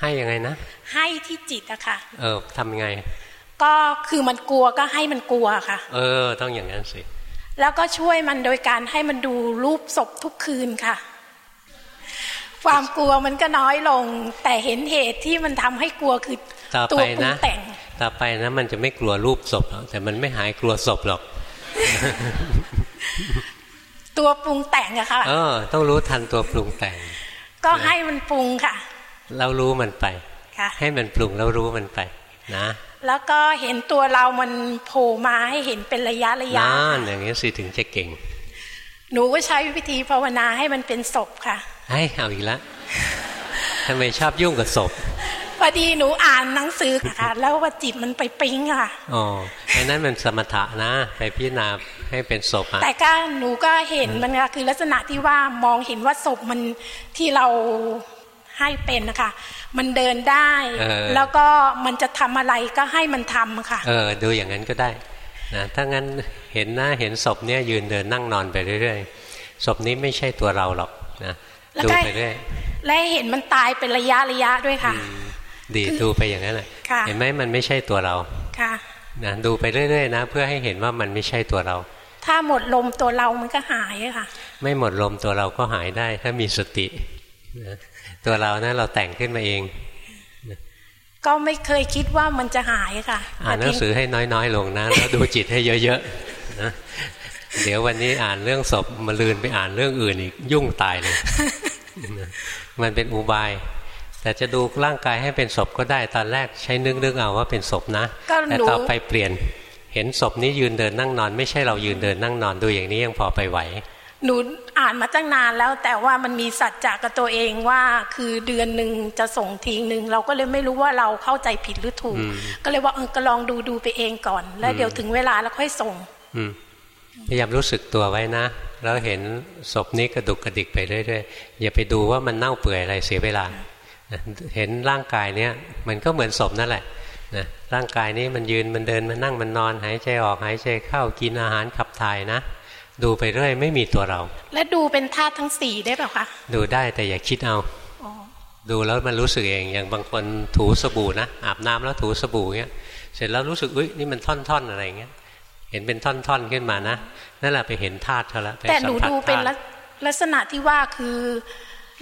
ให้ยังไงนะ ให้ที่จิตอะค่ะเออทำยังไง ก็คือมันกลัวก็ให้มันกลัวค่ะ เออ ต้องอย่างนั้นสิ แล้วก็ช่วยมันโดยการให้มันดูรูปศพทุกคืนค่ะ ความกลัวมันก็น้อยลง แต่เห็นเหตุที่มันทำให้กลัวคือตัวปรุงแต่ง ต่อไปนะมันจะไม่กลัวรูปศพหรอกแต่มันไม่หายกลัวศพหรอก ตัวปรุงแต่งอะค่ะ เออ ต้องรู้ทันตัวปรุงแต่ง ก็ให้มันปรุงค่ะ เรารู้มันไป ให้มันปรุงแล้วรู้มันไป นะ แล้วก็เห็นตัวเรามันโผล่มาให้เห็นเป็นระยะระยะนั่นอย่างนี้สิถึงจะเก่ง หนูก็ใช้วิธีภาวนาให้มันเป็นศพค่ะให้เอาอีกแล้วทำไมชอบยุ่งกับศพพอดีหนูอ่านหนังสือค่ะ แล้วว่าจิตมันไปปิ๊งค่ะอ๋อไอ้นั้นมันสมถะนะ ไปพิจารณาให้เป็นศพอะแต่ก็หนูก็เห็นมันคือลักษณะที่ว่ามองเห็นว่าศพมันที่เรา ให้เป็นนะคะ มันเดินได้ แล้วก็มันจะทำอะไรก็ให้มันทำค่ะ เออ ดูอย่างนั้นก็ได้นะถ้างั้นเห็นหน้าเห็นศพเนี้ยยืนเดินนั่งนอนไปเรื่อยๆศพนี้ไม่ใช่ตัวเราหรอกนะดูไปเรื่อยและเห็นมันตายเป็นระยะระยะด้วยค่ะ ดีดูไปอย่างนั้นแหละเห็นไหมมันไม่ใช่ตัวเราค่ะนะดูไปเรื่อยๆนะ เพื่อให้เห็นว่ามันไม่ใช่ตัวเรา ถ้าหมดลมตัวเรามันก็หายค่ะ ไม่หมดลมตัวเราก็หายได้ ถ้ามีสตินะ ตัวเรานะเราแต่งขึ้นมาเอง ก็ไม่เคยคิดว่ามันจะหายค่ะ อ่านหนังสือให้น้อยๆลงนะ แล้วดูจิตให้เยอะๆนะเดี๋ยววันนี้อ่านเรื่องศพมาลืนไปอ่านเรื่องอื่นอีกยุ่งตายเลย มันเป็นอุบายแต่จะดูร่างกายให้เป็นศพก็ได้ตอนแรกใช้นึกนึกเอาว่าเป็นศพนะ แต่ต่อไปเปลี่ยนเห็นศพนี้ยืนเดินนั่งนอน ไม่ใช่เรายืนเดินนั่งนอนดูอย่างนี้ยังพอไปไหว หนูอ่านมาตั้งนานแล้ว แต่ว่ามันมีสัจจะกับตัวเองว่า คือเดือนหนึ่งจะส่งทีหนึ่งเราก็เลยไม่รู้ว่าเราเข้าใจผิดหรือถูก ก็เลยว่าเออก็ลองดูดูไปเองก่อน แล้วเดี๋ยวถึงเวลาแล้วค่อยส่งพยายามรู้สึกตัวไว้นะ แล้วเห็นศพนี้กระดุกกระดิกไปเรื่อยๆอย่าไปดูว่ามันเน่าเปื่อยอะไรเสียเวลาเห็นร่างกายเนี้ยมันก็เหมือนศพนั่นแหละนะร่างกายนี้มันยืนมันเดินมันนั่งมันนอน หายใจออกหายใจเข้ากินอาหารขับถ่ายนะ ดูไปเรื่อยไม่มีตัวเรา และดูเป็นธาตุทั้งสี่ได้เปล่าคะดูได้แต่อย่าคิดเอาดูแล้วมันรู้สึกเองอย่างบางคนถูสบู่นะอาบน้ำแล้วถูสบู่เงี้ยเสร็จแล้วรู้สึกอุ้ยนี่มันท่อนๆอะไรเงี้ย เห็นเป็นท่อนๆขึ้นมานะนั่นแหละไปเห็นธาตุเขาละแต่หนูดูเป็นลักษณะที่ว่าคือ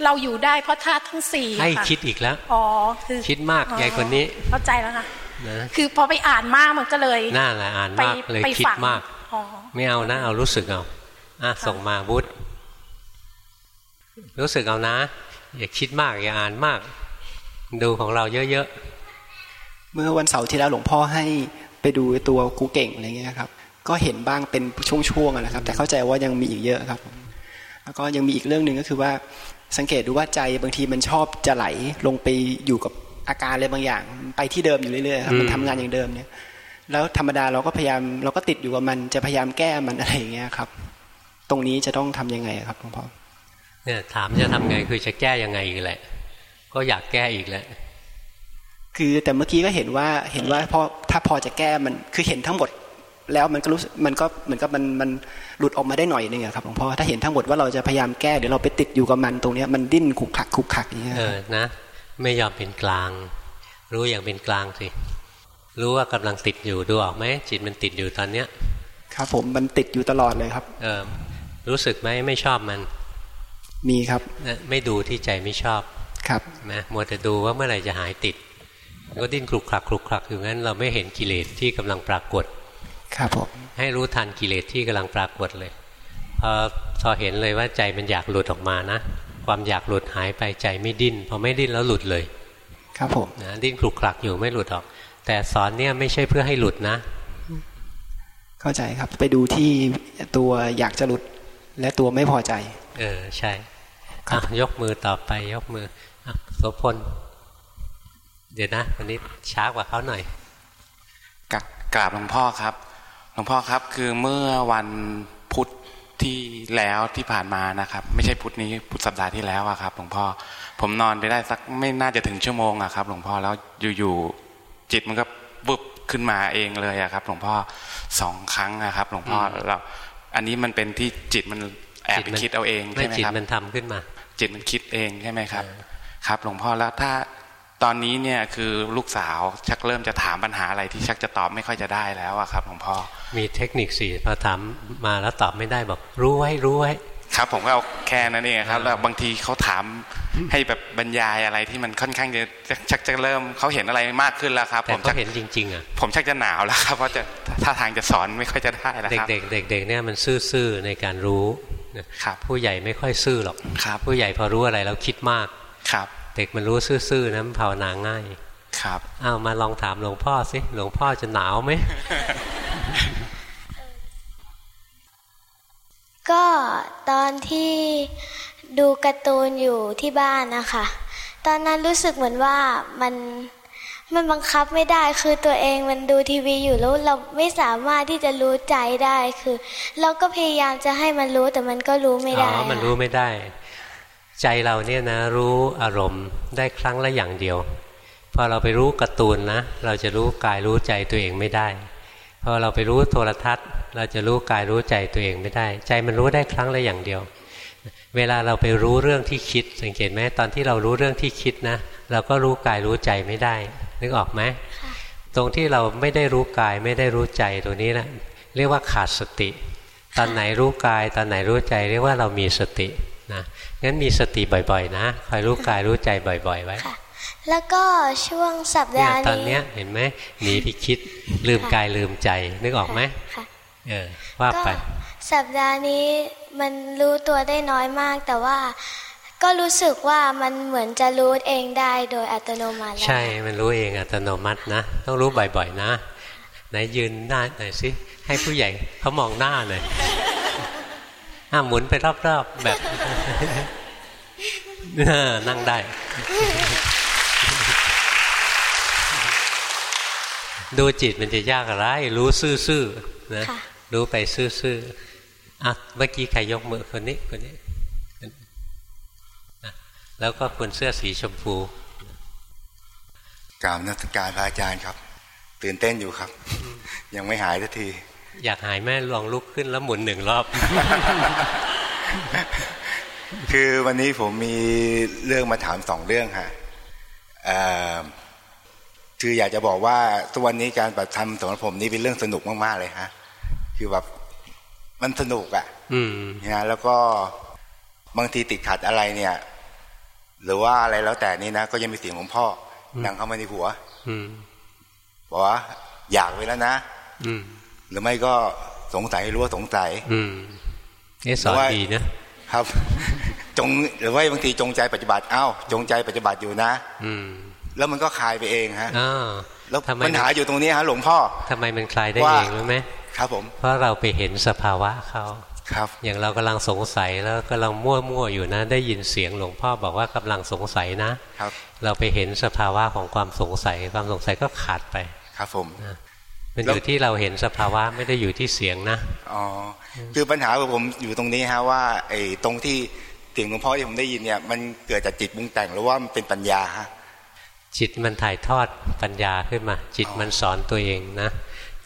เราอยู่ได้เพราะธาตุทั้งสี่ให้คิดอีกแล้วอ๋อคือคิดมากใหญ่คนนี้เข้าใจแล้วค่ะคือพอไปอ่านมากมันก็เลยน่าแหละอ่านมากเลยคิดมาก ไม่เอานะ เอารู้สึกเอาอะส่งมาวุฒรู้สึกเอานะ อย่าคิดมากอย่าอ่านมาก ดูของเราเยอะๆเมื่อวันเสาร์ที่แล้วหลวงพ่อให้ไปดูตัวกูเก่งอะไรเงี้ยครับ ก็เห็นบ้างเป็นช่วงๆนะครับ แต่เข้าใจว่ายังมีอีกเยอะครับ แล้วก็ยังมีอีกเรื่องหนึ่งก็คือว่าสังเกตดูว่าใจบางทีมันชอบจะไหลลงไปอยู่กับอาการอะไรบางอย่าง ไปที่เดิมอยู่เรื่อยๆครับมันทำงานอย่างเดิมเนี่ย แล้วธรรมดาเราก็พยายามเราก็ติดอยู่กับมันจะพยายามแก้มันอะไรอย่างเงี้ยครับ ตรงนี้จะต้องทํำยังไงครับหลวงพ่อเนี่ยถามจะทำไงคือจะแก้ยังไงอีกแหละ ก็อยากแก้อีกแหละ คือแต่เมื่อกี้ก็เห็นว่าเห็นว่าพอถ้าพอจะแก้มันคือเห็นทั้งหมด แล้วมันก็รู้มันก็เหมือนกับมันมันหลุดออกมาได้หน่อยนึงครับหลวงพ่อถ้าเห็นทั้งหมดว่าเราจะพยายามแก้เดี๋ยวเราไปติดอยู่กับมันตรงเนี้ยมันดิ้นขุกขักขุกขักอย่างเงี้ยเออนะ ไม่ยอมเป็นกลาง รู้อย่างเป็นกลางสิ รู้ว่ากำลังติดอยู่ดูออกไหมจิตมันติดอยู่ตอนเนี้ย ครับผมมันติดอยู่ตลอดเลยครับ เออรู้สึกไหมไม่ชอบมัน มีครับไม่ดูที่ใจไม่ชอบครับนะมัวแต่ดูว่าเมื่อไหร่จะหายติด ก็ดิ้นคลุกคลักคลุกคลักอยู่งั้นเราไม่เห็นกิเลสที่กำลังปรากฏ ครับผมให้รู้ทันกิเลสที่กำลังปรากฏเลยพอพอเห็นเลยว่าใจมันอยากหลุดออกมานะความอยากหลุดหายไปใจไม่ดิ้นพอไม่ดิ้นแล้วหลุดเลย ครับผมนะดิ้นคลุกคลักอยู่ไม่หลุดออก แต่สอนเนี่ยไม่ใช่เพื่อให้หลุดนะ เข้าใจครับ ไปดูที่ตัวอยากจะหลุด และตัวไม่พอใจ เออใช่ยกมือต่อไปยกมือโสพลเดี๋ยวนะวันนี้ช้ากว่าเขาหน่อยกราบหลวงพ่อครับหลวงพ่อครับคือเมื่อวันพุธที่แล้วที่ผ่านมานะครับ ไม่ใช่พุธนี้พุธสัปดาห์ที่แล้วอะครับ หลวงพ่อ ผมนอนไปได้สักไม่น่าจะถึงชั่วโมงอะครับ หลวงพ่อแล้วอยู่ๆ จิตมันก็บุบขึ้นมาเองเลยอะครับ หลวงพ่อสองครั้งอะครับ หลวงพ่อแล้วอันนี้มันเป็นที่จิตมันแอบไปคิดเอาเองใช่ไหมครับจิตมันทำขึ้นมา จิตมันคิดเองใช่ไหมครับ ครับ หลวงพ่อแล้วถ้าตอนนี้เนี่ยคือลูกสาวชักเริ่มจะถามปัญหาอะไรที่ชักจะตอบไม่ค่อยจะได้แล้วอะครับหลวงพ่อมีเทคนิคสี่พอถามมาแล้วตอบไม่ได้บอกรู้ไว้รู้ไว้ ครับผมก็เอาแค่นั้นเองครับ แล้วบางทีเขาถามให้แบบบรรยายอะไรที่มันค่อนข้างจะชักจะเริ่มเขาเห็นอะไรมากขึ้นแล้วครับ ผมชักเห็นจริงๆอะผมชักจะหนาวแล้วครับเพราะจะถ้าทางจะสอนไม่ค่อยจะได้แล้วครับเด็กๆเด็กๆเนี่ยมันซื่อๆในการรู้ครับผู้ใหญ่ไม่ค่อยซื่อหรอกครับผู้ใหญ่พอรู้อะไรแล้วคิดมากครับ เด็กมันรู้ซื่อๆนะมันภาวนาง่าย ครับอ้าวมาลองถามหลวงพ่อสิหลวงพ่อจะหนาวไหม ก็ตอนที่ดูการ์ตูนอยู่ที่บ้านนะคะ ตอนนั้นรู้สึกเหมือนว่ามันมันบังคับไม่ได้คือตัวเองมันดูทีวีอยู่แล้วเราไม่สามารถที่จะรู้ใจได้คือ เราก็พยายามจะให้มันรู้แต่มันก็รู้ไม่ได้อ๋อมันรู้ไม่ได้ ใจเราเนี่ยนะ รู้อารมณ์ได้ครั้งละอย่างเดียวพอเราไปรู้การ์ตูนนะ เราจะรู้กายรู้ใจตัวเองไม่ได้พอเราไปรู้โทรทัศน์ เราจะรู้กายรู้ใจตัวเองไม่ได้ ใจมันรู้ได้ครั้งละอย่างเดียว เวลาเราไปรู้เรื่องที่คิด สังเกตไหมตอนที่เรารู้เรื่องที่คิดนะ เราก็รู้กายรู้ใจไม่ได้ นึกออกไหมตรงที่เราไม่ได้รู้กายไม่ได้รู้ใจตัวนี้นะเรียกว่าขาดสติ ตอนไหนรู้กาย ตอนไหนรู้ใจ เรียกว่าเรามีสตินะงั้นมีสติบ่อยๆ นะคอยรู้กายรู้ใจบ่อย ๆ ไว้แล้วก็ช่วงสัปดาห์นี้ตอนนี้เห็นไหมหนีพิคิดลืมกายลืมใจนึกออกไหม เออว่าไปสัปดาห์นี้มันรู้ตัวได้น้อยมาก แต่ว่าก็รู้สึกว่ามันเหมือนจะรู้เองได้โดยอัตโนมัติใช่ มันรู้เองอัตโนมัตินะ ต้องรู้บ่อยๆนะ ไหนยืนหน้าหน่อยสิ ให้ผู้ใหญ่เขามองหน้าหน่อยห้าหมุนไปรอบๆแบบนั่งได้ ดูจิตมันจะยากอะไร รู้ซื่อๆนะ รู้ไปซื่อๆอะเมื่อกี้ใครยกมือคนนี้คนนี้ แล้วก็คนเสื้อสีชมพูกล่าวนักการพระอาจารย์ครับ ตื่นเต้นอยู่ครับ ยังไม่หายสักที อยากหายแม่ลองลุกขึ้นแล้วหมุนหนึ่งรอบ คือวันนี้ผมมีเรื่องมาถามสองเรื่องค่ะคืออยากจะบอกว่าตัวันนี้การปฏิธรรมสำหรับผมนี่เป็นเรื่องสนุกมาก ๆ เลยฮะ คือแบบมันสนุกอะนะแล้วก็บางทีติดขัดอะไรเนี่ย หรือว่าอะไรแล้วแต่นี่นะ ก็ยังมีเสียงของพ่อดังเข้ามาในหัวบอกว่าอยากไปแล้วนะหรือไม่ก็สงสัยรู้ว่าสงสัยเอสอนดีนะครับ จงหรือว่าบางทีจงใจปฏิบัติเอ้า จงใจปฏิบัติอยู่นะ อืมแล้วมันก็คลายไปเองฮะอ้าวแล้วปัญหาอยู่ตรงนี้ฮะหลวงพ่อทำไมมันคลายได้เองรู้ไหม ครับผม เพราะเราไปเห็นสภาวะเขาครับ อย่างเรากำลังสงสัยแล้วกำลังมั่วมั่วอยู่นะ ได้ยินเสียงหลวงพ่อบอกว่ากำลังสงสัยนะครับ เราไปเห็นสภาวะของความสงสัย ความสงสัยก็ขาดไป ครับผมนะมันอยู่ที่เราเห็นสภาวะไม่ได้อยู่ที่เสียงนะอ๋อคือปัญหาของผมอยู่ตรงนี้ฮะว่าไอ้ตรงที่เสียงหลวงพ่อที่ผมได้ยินเนี่ย มันเกิดจากจิตบุงแต่งหรือว่ามันเป็นปัญญาฮะจิตมันถ่ายทอดปัญญาขึ้นมา จิตมันสอนตัวเองนะ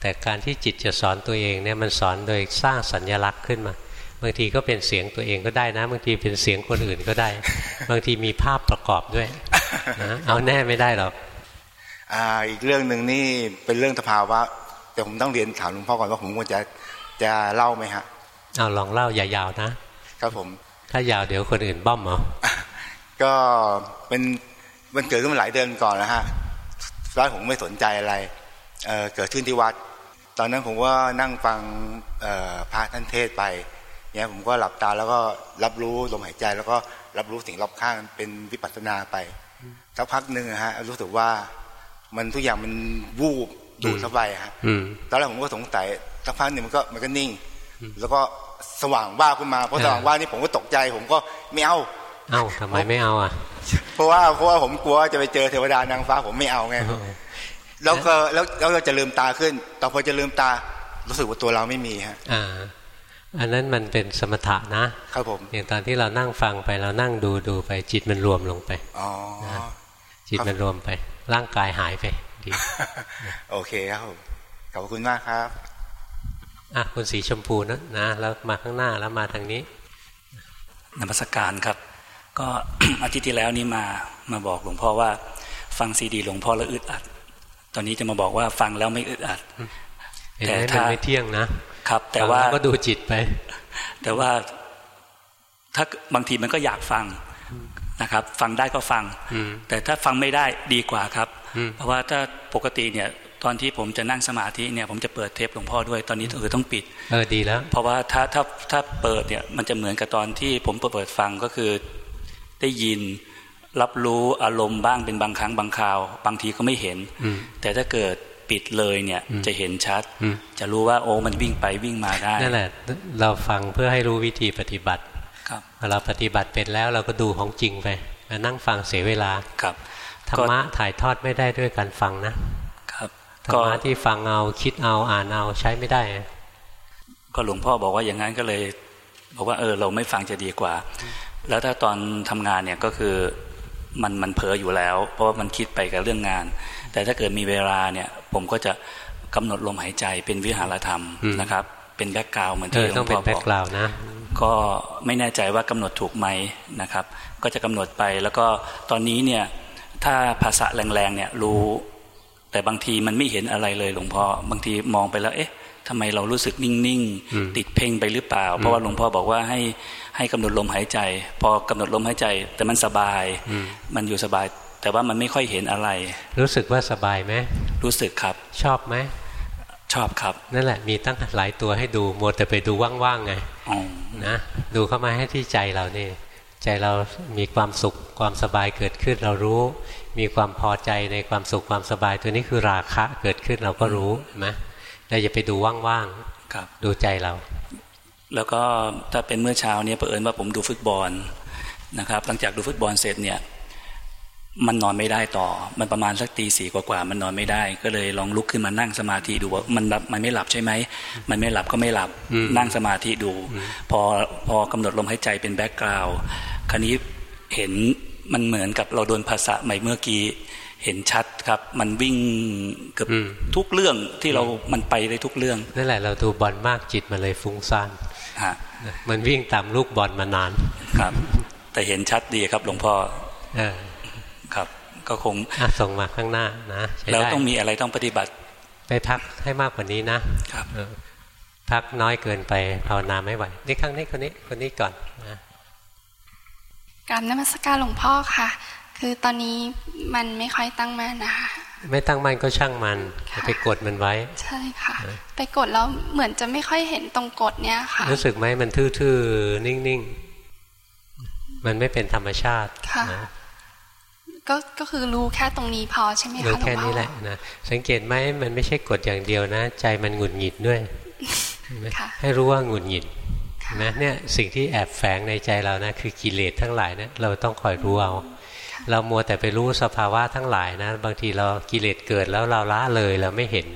แต่การที่จิตจะสอนตัวเองเนี่ยมันสอนโดยสร้างสัญญลักษณ์ขึ้นมา บางทีก็เป็นเสียงตัวเองก็ได้นะ บางทีเป็นเสียงคนอื่นก็ได้ บางทีมีภาพประกอบด้วยนะเอาแน่ไม่ได้หรอกอ่าอีกเรื่องหนึ่งนี่เป็นเรื่องสภาวะแต่ผมต้องเรียนถามหลวงพ่อก่อนว่าผมควรจะจะเล่าไหมฮะเอาลองเล่าอย่ายาวนะ ครับผม ถ้ายาวเดี๋ยวคนอื่นบ้อมเหรอก็เป็นมันเกิดขึ้นมาหลายเดือนก่อนแล้วฮะร้านผมไม่สนใจอะไรเเกิดขึ้นที่วัด ตอนนั้นผมว่านั่งฟังพระท่านเทศไปเนี่ยผมก็หลับตาแล้วก็รับรู้ลมหายใจ แล้วก็รับรู้สิ่งรอบข้างเป็นวิปัสสนาไปสักพักหนึ่งฮะรู้สึกว่ามันทุกอย่างมันวูบดูดเข้าไปฮะตอนแรกผมก็สงสัยสักพักหนึ่งมันก็มันก็นิ่ง แล้วก็สว่างว่าขึ้นมาพอสว่างว่านี่ผมก็ตกใจ ผมก็ไม่เอาเอ้าทำไมไม่เอาอะเพราะว่าเพราะว่าผมกลัวจะไปเจอเทวดานางฟ้าผมไม่เอาไง แล้วก็แล้วแล้วเราจะลืมตาขึ้น ต่อพอจะลืมตา รู้สึกว่าตัวเราไม่มีฮะอ่าอันนั้นมันเป็นสมถะนะ ครับผมอย่างตอนที่เรานั่งฟังไปเรานั่งดูดูไป จิตมันรวมลงไปอ๋อนะจิตมันรวมไป ร่างกายหายไปดีโอเคครับผมขอบคุณมากครับอะคุณสีชมพูนะนะแล้วมาข้างหน้าแล้วมาทางนี้นมัสการครับ ก็อาทิตย์ที่แล้วนี้มามาบอกหลวงพ่อว่า ฟังซีดีหลวงพ่อแล้วอึดอัด ตอนนี้จะมาบอกว่าฟังแล้วไม่อึดอัดแต่ถ้าไม่เที่ยงนะครับ แต่ว่าก็ดูจิตไป แต่ว่าถ้าบางทีมันก็อยากฟังนะครับ ฟังได้ก็ฟัง แต่ถ้าฟังไม่ได้ดีกว่าครับ เพราะว่าถ้าปกติเนี่ย ตอนที่ผมจะนั่งสมาธิเนี่ย ผมจะเปิดเทปหลวงพ่อด้วยตอนนี้คือต้องปิดเออดีแล้ว เพราะว่าถ้าถ้าถ้าเปิดเนี่ยมันจะเหมือนกับตอนที่ผมเปิดฟังก็คือได้ยิน รับรู้อารมณ์บ้างเป็นบางครั้งบางคราว บางทีก็ไม่เห็น แต่ถ้าเกิดปิดเลยเนี่ยจะเห็นชัด จะรู้ว่าโอ้มันวิ่งไปวิ่งมาได้นั่นแหละเราฟังเพื่อให้รู้วิธีปฏิบัติครับพอเราปฏิบัติเป็นแล้วเราก็ดูของจริงไปมานั่งฟังเสียเวลาครับธรรมะถ่ายทอดไม่ได้ด้วยการฟังนะครับธรรมะที่ฟังเอาคิดเอาอ่านเอาใช้ไม่ได้ ก็หลวงพ่อบอกว่าอย่างนั้นก็เลย บอกว่าเออเราไม่ฟังจะดีกว่า แล้วถ้าตอนทำงานเนี่ยก็คือ มันมันเผลออยู่แล้ว เพราะว่ามันคิดไปกับเรื่องงาน แต่ถ้าเกิดมีเวลาเนี่ย ผมก็จะกำหนดลมหายใจเป็นวิหารธรรมนะครับ เป็นแบ็กกราวเหมือนที่หลวงพ่อบอกนะก็ไม่แน่ใจว่ากำหนดถูกไหมนะครับ ก็จะกำหนดไปแล้วก็ตอนนี้เนี่ยถ้าภาษาแรงๆเนี่ยรู้ แต่บางทีมันไม่เห็นอะไรเลยหลวงพ่อบางทีมองไปแล้วเอ๊ะทำไมเรารู้สึกนิ่งๆ ติดเพ่งไปหรือเปล่า เพราะว่าหลวงพ่อบอกว่าให้ ให้กำหนดลมหายใจ พอกำหนดลมหายใจ แต่มันสบาย มันอยู่สบาย แต่ว่ามันไม่ค่อยเห็นอะไร รู้สึกว่าสบายไหมรู้สึกครับ ชอบไหมชอบครับ นั่นแหละมีตั้งหลายตัวให้ดูมัวแต่ไปดูว่างๆไงนะดูเข้ามาให้ที่ใจเรานี่ใจเรามีความสุขความสบายเกิดขึ้นเรารู้ มีความพอใจในความสุขความสบายตัวนี้คือราคะเกิดขึ้นเราก็รู้ไหมเราอย่าไปดูว่างๆดูใจเรา แล้วก็ถ้าเป็นเมื่อเช้าเนี่ยเผอิญว่าผมดูฟุตบอลนะครับ หลังจากดูฟุตบอลเสร็จเนี่ยมันนอนไม่ได้ต่อ มันประมาณสักตีสี่กว่าๆมันนอนไม่ได้ ก็เลยลองลุกขึ้นมานั่งสมาธิดูว่ามันมันไม่หลับใช่ไหม มันไม่หลับก็ไม่หลับนั่งสมาธิดู พอพอกำหนดลมหายใจเป็นแบ็กกราวด์คราวนี้เห็นมันเหมือนกับเราโดนภาษาใหม่เมื่อกี้เห็นชัดครับ มันวิ่งเกือบทุกเรื่องที่เรามันไปได้ทุกเรื่องนั่นแหละเราดูบอลมากจิตมันเลยฟุ้งซ่าน มันวิ่งตามลูกบอลมานานครับ แต่เห็นชัดดีครับหลวงพ่อครับ ก็คงส่งมาข้างหน้านะแล้วต้องมีอะไรต้องปฏิบัติ ไปพักให้มากกว่านี้นะครับพักน้อยเกินไปภาวนาไม่ไหวนี่ข้างนี้คนนี้คนนี้ก่อนนะกราบนมัสการหลวงพ่อค่ะ คือตอนนี้มันไม่ค่อยตั้งมั่นนะคะ ไม่ตั้งมั่นก็ช่างมันไปกดมันไว้ ใช่ค่ะ ไปกดแล้วเหมือนจะไม่ค่อยเห็นตรงกดเนี้ยค่ะ รู้สึกไหมมันทื่อๆนิ่งมันไม่เป็นธรรมชาตินะก็ก็คือรู้แค่ตรงนี้พอใช่ไหมคะรู้แค่นี้แหละนะสังเกตไหมมันไม่ใช่กดอย่างเดียวนะ ใจมันหงุดหงิดด้วยให้รู้ว่าหงุดหงิดนะเนี่ยสิ่งที่แอบแฝงในใจเรานะคือกิเลสทั้งหลายนะเราต้องคอยรู้เอา เรามัวแต่ไปรู้สภาวะทั้งหลายนะ บางทีเรากิเลสเกิดแล้วเราละเลยเราไม่เห็น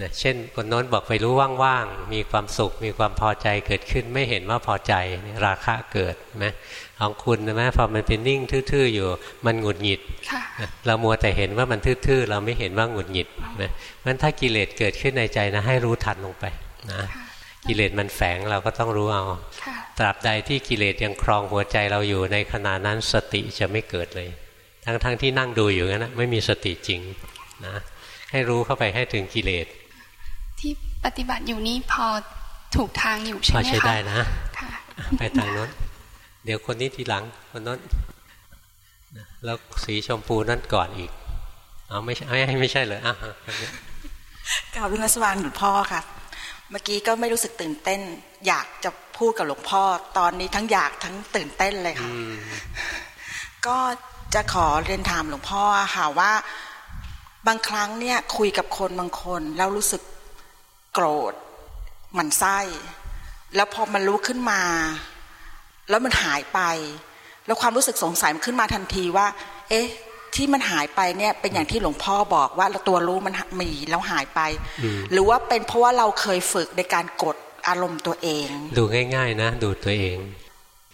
นะเช่นคนโน้นบอกไปรู้ว่างๆ มีความสุข มีความพอใจเกิดขึ้น ไม่เห็นว่าพอใจราคะเกิดไหมของคุณนะพอมันเป็นนิ่งทื่อๆอยู่ มันหงุดหงิดเรามัวแต่เห็นว่ามันทื่อๆ เราไม่เห็นว่าหงุดหงิดนะมันถ้ากิเลสเกิดขึ้นในใจนะให้รู้ทันลงไปนะ กิเลสมันแฝงเราก็ต้องรู้เอาตราบใดที่กิเลสยังครองหัวใจเราอยู่ในขณะนั้นสติจะไม่เกิดเลย ทั้งๆทที่นั่งดูอยู่นั้นไม่มีสติจริงนะให้รู้เข้าไปให้ถึงกิเลส ที่ปฏิบัติอยู่นี่พอถูกทางอยู่ใช่ไหมคะพอใช้ได้นะไปทางโน้นเดี๋ยวคนนี้ทีหลังคนนั้นแล้วสีชมพูนั่นก่อนอีกเอาไม่ใช่ไม่ไม่ใช่เลยอะกล่าวเรื่องสว่างหลวงพ่อค่ะ เมื่อกี้ก็ไม่รู้สึกตื่นเต้น อยากจะพูดกับหลวงพ่อ ตอนนี้ทั้งอยากทั้งตื่นเต้นเลยค่ะ ก็จะขอเรียนถามหลวงพ่อค่ะว่า บางครั้งเนี่ยคุยกับคนบางคนแล้วรู้สึกโกรธหมันไส้ แล้วพอมันรู้ขึ้นมา แล้วมันหายไป แล้วความรู้สึกสงสัยมันขึ้นมาทันทีว่า เอ๊ะ ที่มันหายไปเนี่ยเป็นอย่างที่หลวงพ่อบอกว่าตัวรู้มันมีแล้วหายไป หรือว่าเป็นเพราะว่าเราเคยฝึกในการกดอารมณ์ตัวเอง ดูง่าย ๆ นะ ดูตัวเอง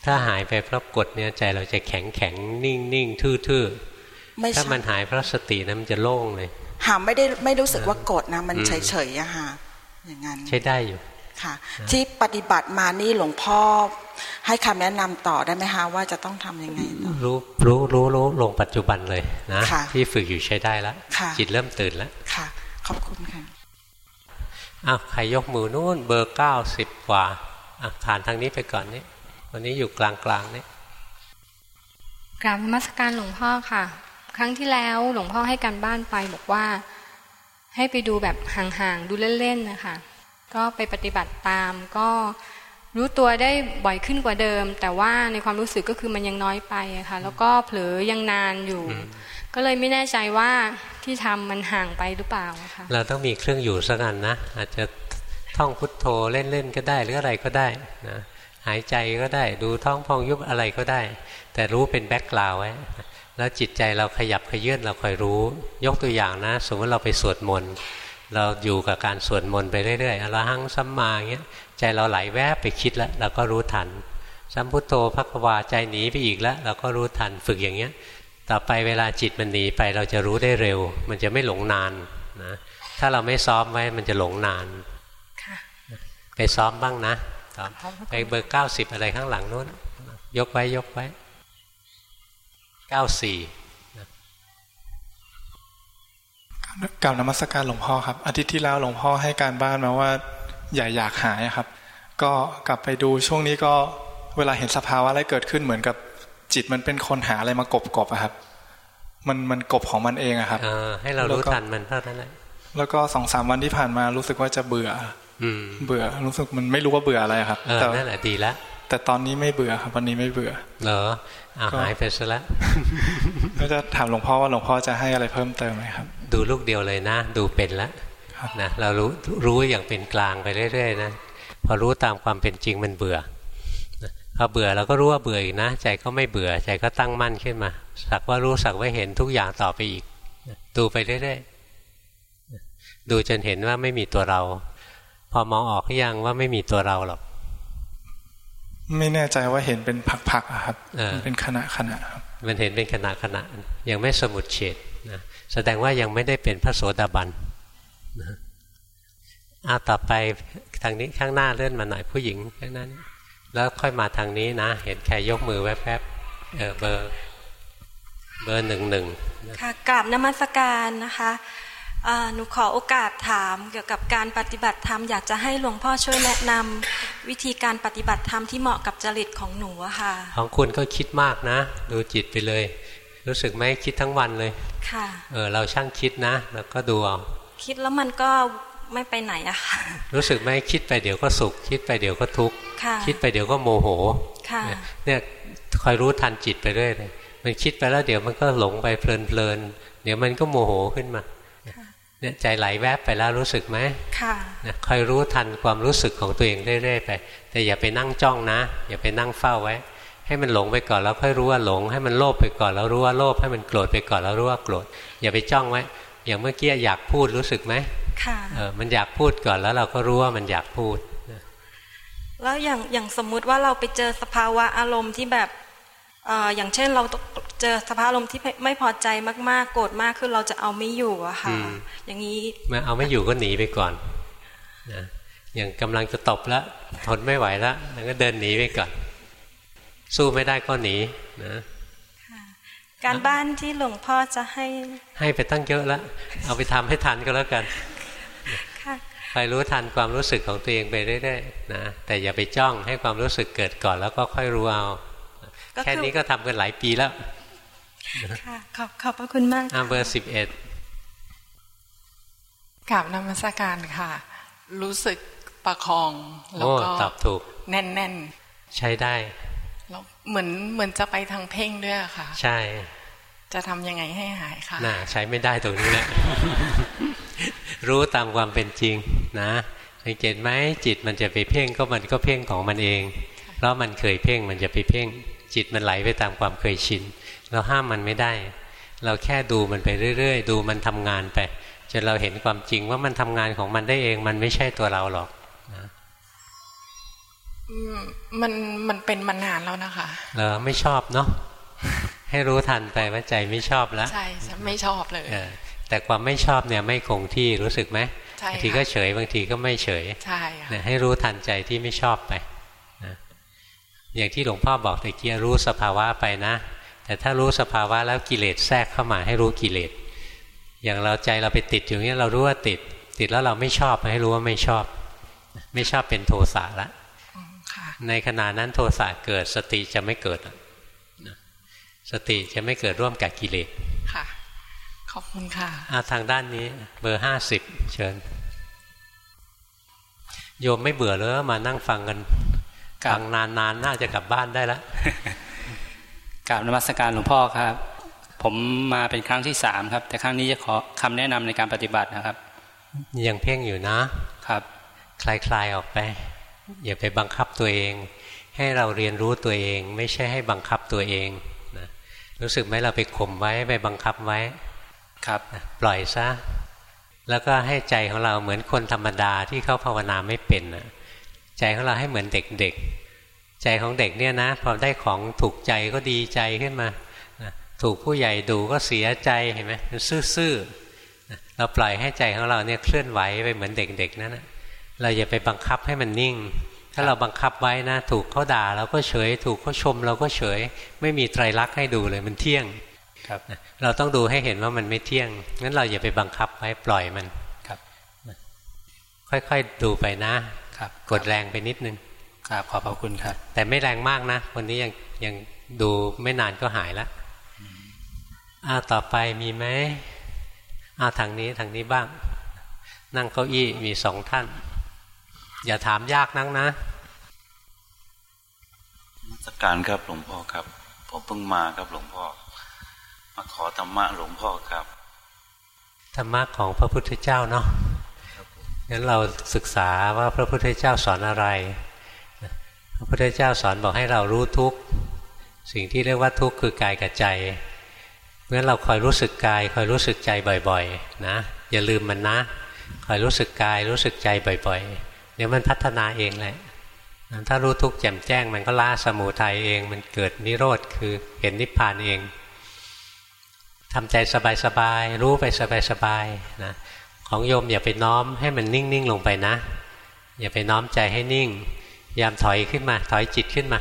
ถ้าหายไปเพราะกดเนี่ยใจเราจะแข็งแข็งนิ่งนิ่งทื่อๆถ้ามันหายเพราะสตินะมันจะโล่งเลยหาไม่ได้ไม่รู้สึกว่ากดนะ มันเฉยเฉยอะค่ะอย่างนั้นใช้ได้อยู่ ค่ะ ที่ปฏิบัติมานี่หลวงพ่อ ให้คำแนะนำต่อได้ไหมคะว่าจะต้องทํำยังไงรู้รู้รู้รู้ลงปัจจุบันเลยนะที่ฝึกอยู่ใช้ได้แล้วจิตเริ่มตื่นแล้วค่ะ ขอบคุณค่ะอ้าวใครยกมือนู่นเบอร์เก้าสิบกว่าอะผ่านทางนี้ไปก่อนนี่วันนี้อยู่กลางกลางนี่กราบมัสการหลวงพ่อค่ะ ครั้งที่แล้วหลวงพ่อให้การบ้านไปบอกว่า ให้ไปดูแบบห่างๆดูเล่นๆนะคะ ก็ไปปฏิบัติตามก็รู้ตัวได้บ่อยขึ้นกว่าเดิม แต่ว่าในความรู้สึกก็คือมันยังน้อยไปอะค่ะ แล้วก็เผลอยังนานอยู่ ก็เลยไม่แน่ใจว่าที่ทำมันห่างไปหรือเปล่าค่ะเราต้องมีเครื่องอยู่สักอันนะ อาจจะท่องพุทโธเล่นๆก็ได้ หรืออะไรก็ได้นะหายใจก็ได้ดูท้องพองยุบอะไรก็ได้ แต่รู้เป็นแบ็กกราวไว้แล้วจิตใจเราขยับขยื่นเราคอยรู้ ยกตัวอย่างนะ สมมติเราไปสวดมนต์ เราอยู่กับการสวดมนต์ไปเรื่อยๆอรหังสัมมาเงี้ยใจเราไหลแวบไปคิดแล้วเราก็รู้ทัน สัมพุทโธพักวาใจหนีไปอีกแล้ว เราก็รู้ทันฝึกอย่างเงี้ย ต่อไปเวลาจิตมันหนีไปเราจะรู้ได้เร็ว มันจะไม่หลงนานนะถ้าเราไม่ซ้อมไว้มันจะหลงนานไปซ้อมบ้างนะไปเบอร์เก้าสิบอะไรข้างหลังนู้น ยกไว้ยกไว้เก้าสี่ กล่าวนมัสการหลวงพ่อครับ อาทิตย์ที่แล้วหลวงพ่อให้การบ้านมาว่าอย่าอยากหายครับ ก็กลับไปดูช่วงนี้ก็เวลาเห็นสภาวะอะไรเกิดขึ้นเหมือนกับจิตมันเป็นคนหาอะไรมากบกบครับ มันมันกบของมันเองอะครับให้เรารู้ทันมันเท่านั้นแหละแล้วก็สองสามวันที่ผ่านมารู้สึกว่าจะเบื่อ อืเบื่อรู้สึกมันไม่รู้ว่าเบื่ออะไรครับแต่นั่นแหละดีแล้วแต่ตอนนี้ไม่เบื่อครับวันนี้ไม่เบื่อ เหรออาหายไปซะแล้วก็จะถามหลวงพ่อว่าหลวงพ่อจะให้อะไรเพิ่มเติมไหมครับ ดูลูกเดียวเลยนะ ดูเป็นแล้วนะเรารู้รู้อย่างเป็นกลางไปเรื่อยๆนะพอรู้ตามความเป็นจริงมันเบื่อพอเบื่อเราก็รู้ว่าเบื่ออีกนะ ใจก็ไม่เบื่อใจก็ตั้งมั่นขึ้นมา สักว่ารู้สักว่าเห็นทุกอย่างต่อไปอีก ดูไปเรื่อยๆดูจนเห็นว่าไม่มีตัวเรา พอมองออกยังว่าไม่มีตัวเราหรอกไม่แน่ใจว่าเห็นเป็นผักๆครับมันเป็นขณะขณะครับมันเห็นเป็นขณะขณะยังไม่สมุดเฉดนะ แสดงว่ายังไม่ได้เป็นพระโสดาบันนะอาต่อไปทางนี้ข้างหน้าเลื่อนมาหน่อยผู้หญิงข้างนั้นแล้วค่อยมาทางนี้นะ เห็นแค่ยกมือแวบๆเออเบอร์ เบอร์หนึ่งหนึ่งค่ะกราบนมัสการนะคะหนูขอโอกาสถามเกี่ยวกับการปฏิบัติธรรมอยากจะให้หลวงพ่อช่วยแนะนำวิธีการปฏิบัติธรรมที่เหมาะกับจริตของหนูอะค่ะ ของคุณก็คิดมากนะ ดูจิตไปเลย รู้สึกไหมคิดทั้งวันเลย ค่ะ เออเราช่างคิดนะ แล้วก็ดูเอาคิดแล้วมันก็ไม่ไปไหนอะค่ะ รู้สึกไหมคิดไปเดี๋ยวก็สุข คิดไปเดี๋ยวก็ทุกข์คิดไปเดี๋ยวก็โมโหเนี่ยคอยรู้ทันจิตไปเรื่อยเลยมันคิดไปแล้วเดี๋ยวมันก็หลงไปเพลินๆเดี๋ยวมันก็โมโหขึ้นมาเนี่ยใจไหลแวบไปแล้วรู้สึกไหมค่ะคอยรู้ทันความรู้สึกของตัวเองเรื่อยๆไป แต่อย่าไปนั่งจ้องนะ อย่าไปนั่งเฝ้าไว้ ให้มันหลงไปก่อนแล้วค่อยรู้ว่าหลง ให้มันโลภไปก่อนแล้วรู้ว่าโลภให้มันโกรธไปก่อนแล้วรู้ว่าโกรธอย่าไปจ้องไว้อย่างเมื่อกี้อยากพูดรู้สึกไหมค่ะเออมันอยากพูดก่อนแล้วเราก็รู้ว่ามันอยากพูดแล้วอย่างอย่างสมมุติว่าเราไปเจอสภาวะอารมณ์ที่แบบอย่างเช่นเราเจอสภาพอารมณ์ที่ไม่พอใจมากๆ โกรธมากคือเราจะเอาไม่อยู่อะค่ะ อย่างนี้มาเอาไม่อยู่ก็หนีไปก่อนนะอย่างกำลังจะตบแล้วทนไม่ไหวแล้วแล้วก็เดินหนีไปก่อน สู้ไม่ได้ก็หนีนะการบ้านที่หลวงพ่อจะให้ ให้ไปตั้งเยอะแล้ว เอาไปทำให้ทันก็แล้วกันคอยรู้ทันความรู้สึกของตัวเองไปเรื่อยๆนะแต่อย่าไปจ้องให้ความรู้สึกเกิดก่อนแล้วก็ค่อยรู้เอา แค่นี้ก็ทำกันหลายปีแล้วค่ะขอบขอบพระคุณมากอ่าเบอร์สิบเอ็ดกราบนมัสการค่ะ รู้สึกประคองแล้วก็ตอบถูก แน่นแน่นใช้ได้ แล้วเหมือนเหมือนจะไปทางเพ่งด้วยค่ะ ใช่ จะทำยังไงให้หายค่ะน่าใช้ไม่ได้ตรงนี้แหละรู้ตามความเป็นจริงนะสังเกตไหมจิตมันจะไปเพ่งก็มันก็เพ่งของมันเอง เพราะมันเคยเพ่งมันจะไปเพ่ง จิตมันไหลไปตามความเคยชินเราห้ามมันไม่ได้ เราแค่ดูมันไปเรื่อย ๆ ดูมันทำงานไปจนเราเห็นความจริงว่ามันทำงานของมันได้เอง มันไม่ใช่ตัวเราหรอกนะ มันมันเป็นมานานแล้วนะคะเออไม่ชอบเนาะให้รู้ทันไปว่าใจไม่ชอบแล้วใช่ไม่ชอบเลยแต่ความไม่ชอบเนี่ยไม่คงที่รู้สึกไหมบางทีก็เฉยบางทีก็ไม่เฉยใช่ให้รู้ทันใจที่ไม่ชอบไปอย่างที่หลวงพ่อบอกตะเกียรู้สภาวะไปนะ แต่ถ้ารู้สภาวะแล้วกิเลสแทรกเข้ามาให้รู้กิเลสอย่างเราใจเราไปติดอยู่เนี้ยเรารู้ว่าติด ติดแล้วเราไม่ชอบให้รู้ว่าไม่ชอบ ไม่ชอบเป็นโทสะละ ในขณะนั้นโทสะเกิดสติจะไม่เกิด สติจะไม่เกิดร่วมกับกิเลสค่ะ ขอบคุณค่ะาทางด้านนี้ เบอร์ห้าสิบเชิญ โยมไม่เบื่อเลยมานั่งฟังกันฟังนานๆน่าจะกลับบ้านได้แล้วกราบนมัสการหลวงพ่อครับ ผมมาเป็นครั้งที่สามครับ แต่ครั้งนี้จะขอคำแนะนำในการปฏิบัตินะครับ ยังเพ่งอยู่นะครับ คลายๆออกไป อย่าไปบังคับตัวเอง ให้เราเรียนรู้ตัวเอง ไม่ใช่ให้บังคับตัวเองนะรู้สึกไหมเราไปข่มไว้ไปบังคับไว้ครับปล่อยซะแล้วก็ให้ใจของเราเหมือนคนธรรมดาที่เขาภาวนาไม่เป็นนะใจของเราให้เหมือนเด็กๆ ใจของเด็กเนี่ยนะพอได้ของถูกใจก็ดีใจขึ้นมาถูกผู้ใหญ่ดูก็เสียใจเห็นไหมมันซื่อๆเราปล่อยให้ใจของเราเนี่ยเคลื่อนไหวไปเหมือนเด็กๆนั่นนะ เราอย่าไปบังคับให้มันนิ่ง ถ้าเราบังคับไว้นะ ถูกเขาด่าเราก็เฉย ถูกเขาชมเราก็เฉย ไม่มีไตรลักษณ์ให้ดูเลยมันเที่ยงครับเราต้องดูให้เห็นว่ามันไม่เที่ยงงั้นเราอย่าไปบังคับไว้ปล่อยมันครับ ค่อยๆดูไปนะครับกดแรงไปนิดนึงครับขอบพระคุณครับ แต่ไม่แรงมากนะ วันนี้ยังยังดูไม่นานก็หายแล้วอ้าต่อไปมีไหมอ้าทางนี้ทางนี้บ้าง นั่งเก้าอี้มีสองท่าน อย่าถามยากนักนะสักการครับหลวงพ่อครับ ผมเพิ่งมาครับหลวงพ่อ มาขอธรรมะหลวงพ่อครับ ธรรมะของพระพุทธเจ้าเนาะงั้นเราศึกษาว่าพระพุทธเจ้าสอนอะไร พระพุทธเจ้าสอนบอกให้เรารู้ทุกสิ่งที่เรียกว่าทุกข์คือกายกับใจเพราะฉะนั้นเราคอยรู้สึกกายคอยรู้สึกใจบ่อยๆ นะ อย่าลืมมันนะ คอยรู้สึกกายรู้สึกใจบ่อยๆ เดี๋ยวมันพัฒนาเองแหละถ้ารู้ทุกข์แจ่มแจ้ง มันก็ละสมุทัยเอง มันเกิดนิโรธคือเห็นนิพพานเองทำใจสบายๆรู้ไปสบายๆนะของโยมอย่าไปน้อมให้มันนิ่งๆลงไปนะ อย่าไปน้อมใจให้นิ่งยามถอยขึ้นมา ถอยจิตขึ้นมา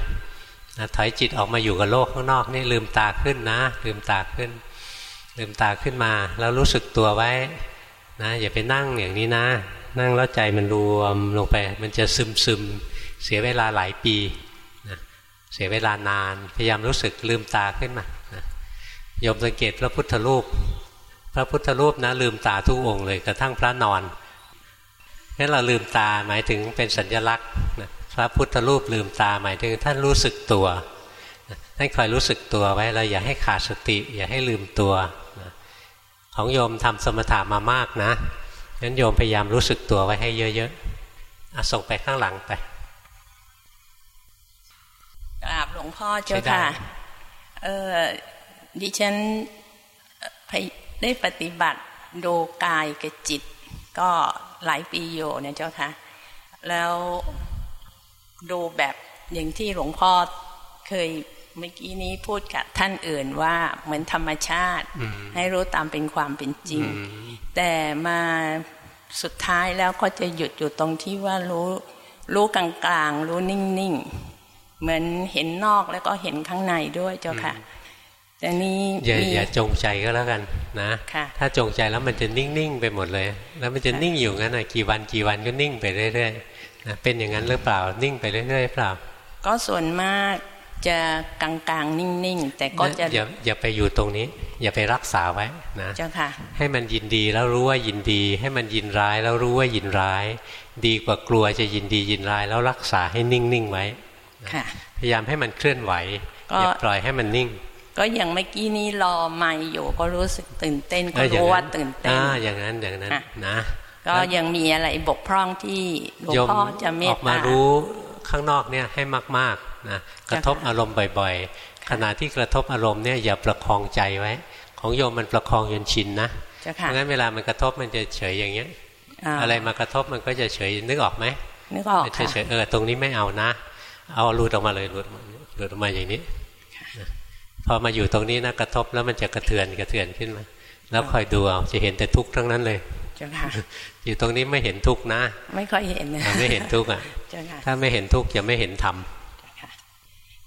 ถอยจิตออกมาอยู่กับโลกข้างนอกนี่ลืมตาขึ้นนะ ลืมตาขึ้น ลืมตาขึ้นมา แล้วรู้สึกตัวไว้นะอย่าไปนั่งอย่างนี้นะ นั่งแล้วใจมันรวมลงไป มันจะซึมซึมเสียเวลาหลายปีนะเสียเวลานาน พยายามรู้สึกลืมตาขึ้นมานะยมสังเกตพระพุทธรูป พระพุทธรูปนะลืมตาทุกองค์เลยกระทั่งพระนอนงั้นเราลืมตาหมายถึงเป็นสัญญลักษณ์พระพุทธรูปลืมตาหมายถึงท่านรู้สึกตัวท่านคอยรู้สึกตัวไว้เราอย่าให้ขาดสติ อย่าให้ลืมตัว ของโยมทำสมถะมามากนะ งั้นโยมพยายามรู้สึกตัวไว้ให้เยอะๆส่งไปข้างหลังไปกราบหลวงพ่อเจ้าค่ะเออดิฉันได้ปฏิบัติดูกายกับจิต ก็หลายปีอยู่เนี่ยเจ้าค่ะ แล้วดูแบบอย่างที่หลวงพ่อเคย เมื่อกี้นี้พูดกับท่านอื่นว่าเหมือนธรรมชาติ ให้รู้ตามเป็นความเป็นจริง แต่มาสุดท้ายแล้วก็จะหยุดอยู่ตรงที่ว่ารู้รู้กลางๆ รู้นิ่งๆ เหมือนเห็นนอกแล้วก็เห็นข้างในด้วยเจ้าค่ะแต่นี้อย่าอย่าจงใจก็แล้วกันนะถ้าจงใจแล้วมันจะนิ่งๆไปหมดเลย แล้วมันจะนิ่งอยู่งั้นนะกี่วันกี่วันก็นิ่งไปเรื่อยๆนะเป็นอย่างนั้นหรือเปล่านิ่งไปเรื่อยๆเปล่า ก็ส่วนมาก จะกลางๆ นิ่งๆ แต่ก็จะอย่าอย่าไปอยู่ตรงนี้ อย่าไปรักษาไว้นะเจ้าค่ะ ให้มันยินดีแล้วรู้ว่ายินดี ให้มันยินร้ายแล้วรู้ว่ายินร้าย ดีกว่ากลัวจะยินดียินร้าย แล้วรักษาให้นิ่งๆไว้พยายามให้มันเคลื่อนไหวอย่าปล่อยให้มันนิ่ง ก็อย่างเมื่อกี้นี้รอไม่อยู่ก็รู้สึกตื่นเต้นก็รู้ว่าตื่นเต้นอ่าอย่างนั้นอย่างนั้นนะก็ยังมีอะไรบกพร่องที่หลวงพ่อจะเมตตาออกมารู้ข้างนอกเนี่ยให้มากๆ นะกระทบอารมณ์บ่อย ๆ ขณะที่กระทบอารมณ์เนี่ยอย่าประคองใจไว้ ของโยมมันประคองจนชินนะเพราะงั้นเวลามันกระทบมันจะเฉยอย่างเงี้ย อะไรมากระทบมันก็จะเฉยนึกออกไหมนึกออกเฉยเออตรงนี้ไม่เอานะ เอาหลุดออกมาเลยหลุดหลุดออกมาอย่างนี้พอมาอยู่ตรงนี้นะกระทบแล้วมันจะกระเทือนกระเทือนขึ้นมา แล้วคอยดูเอาจะเห็นแต่ทุกข์ทั้งนั้นเลยอยู่ตรงนี้ไม่เห็นทุกข์นะ ไม่ค่อยเห็นนะไม่เห็นทุกข์อะถ้าไม่เห็นทุกข์จะไม่เห็นธรรม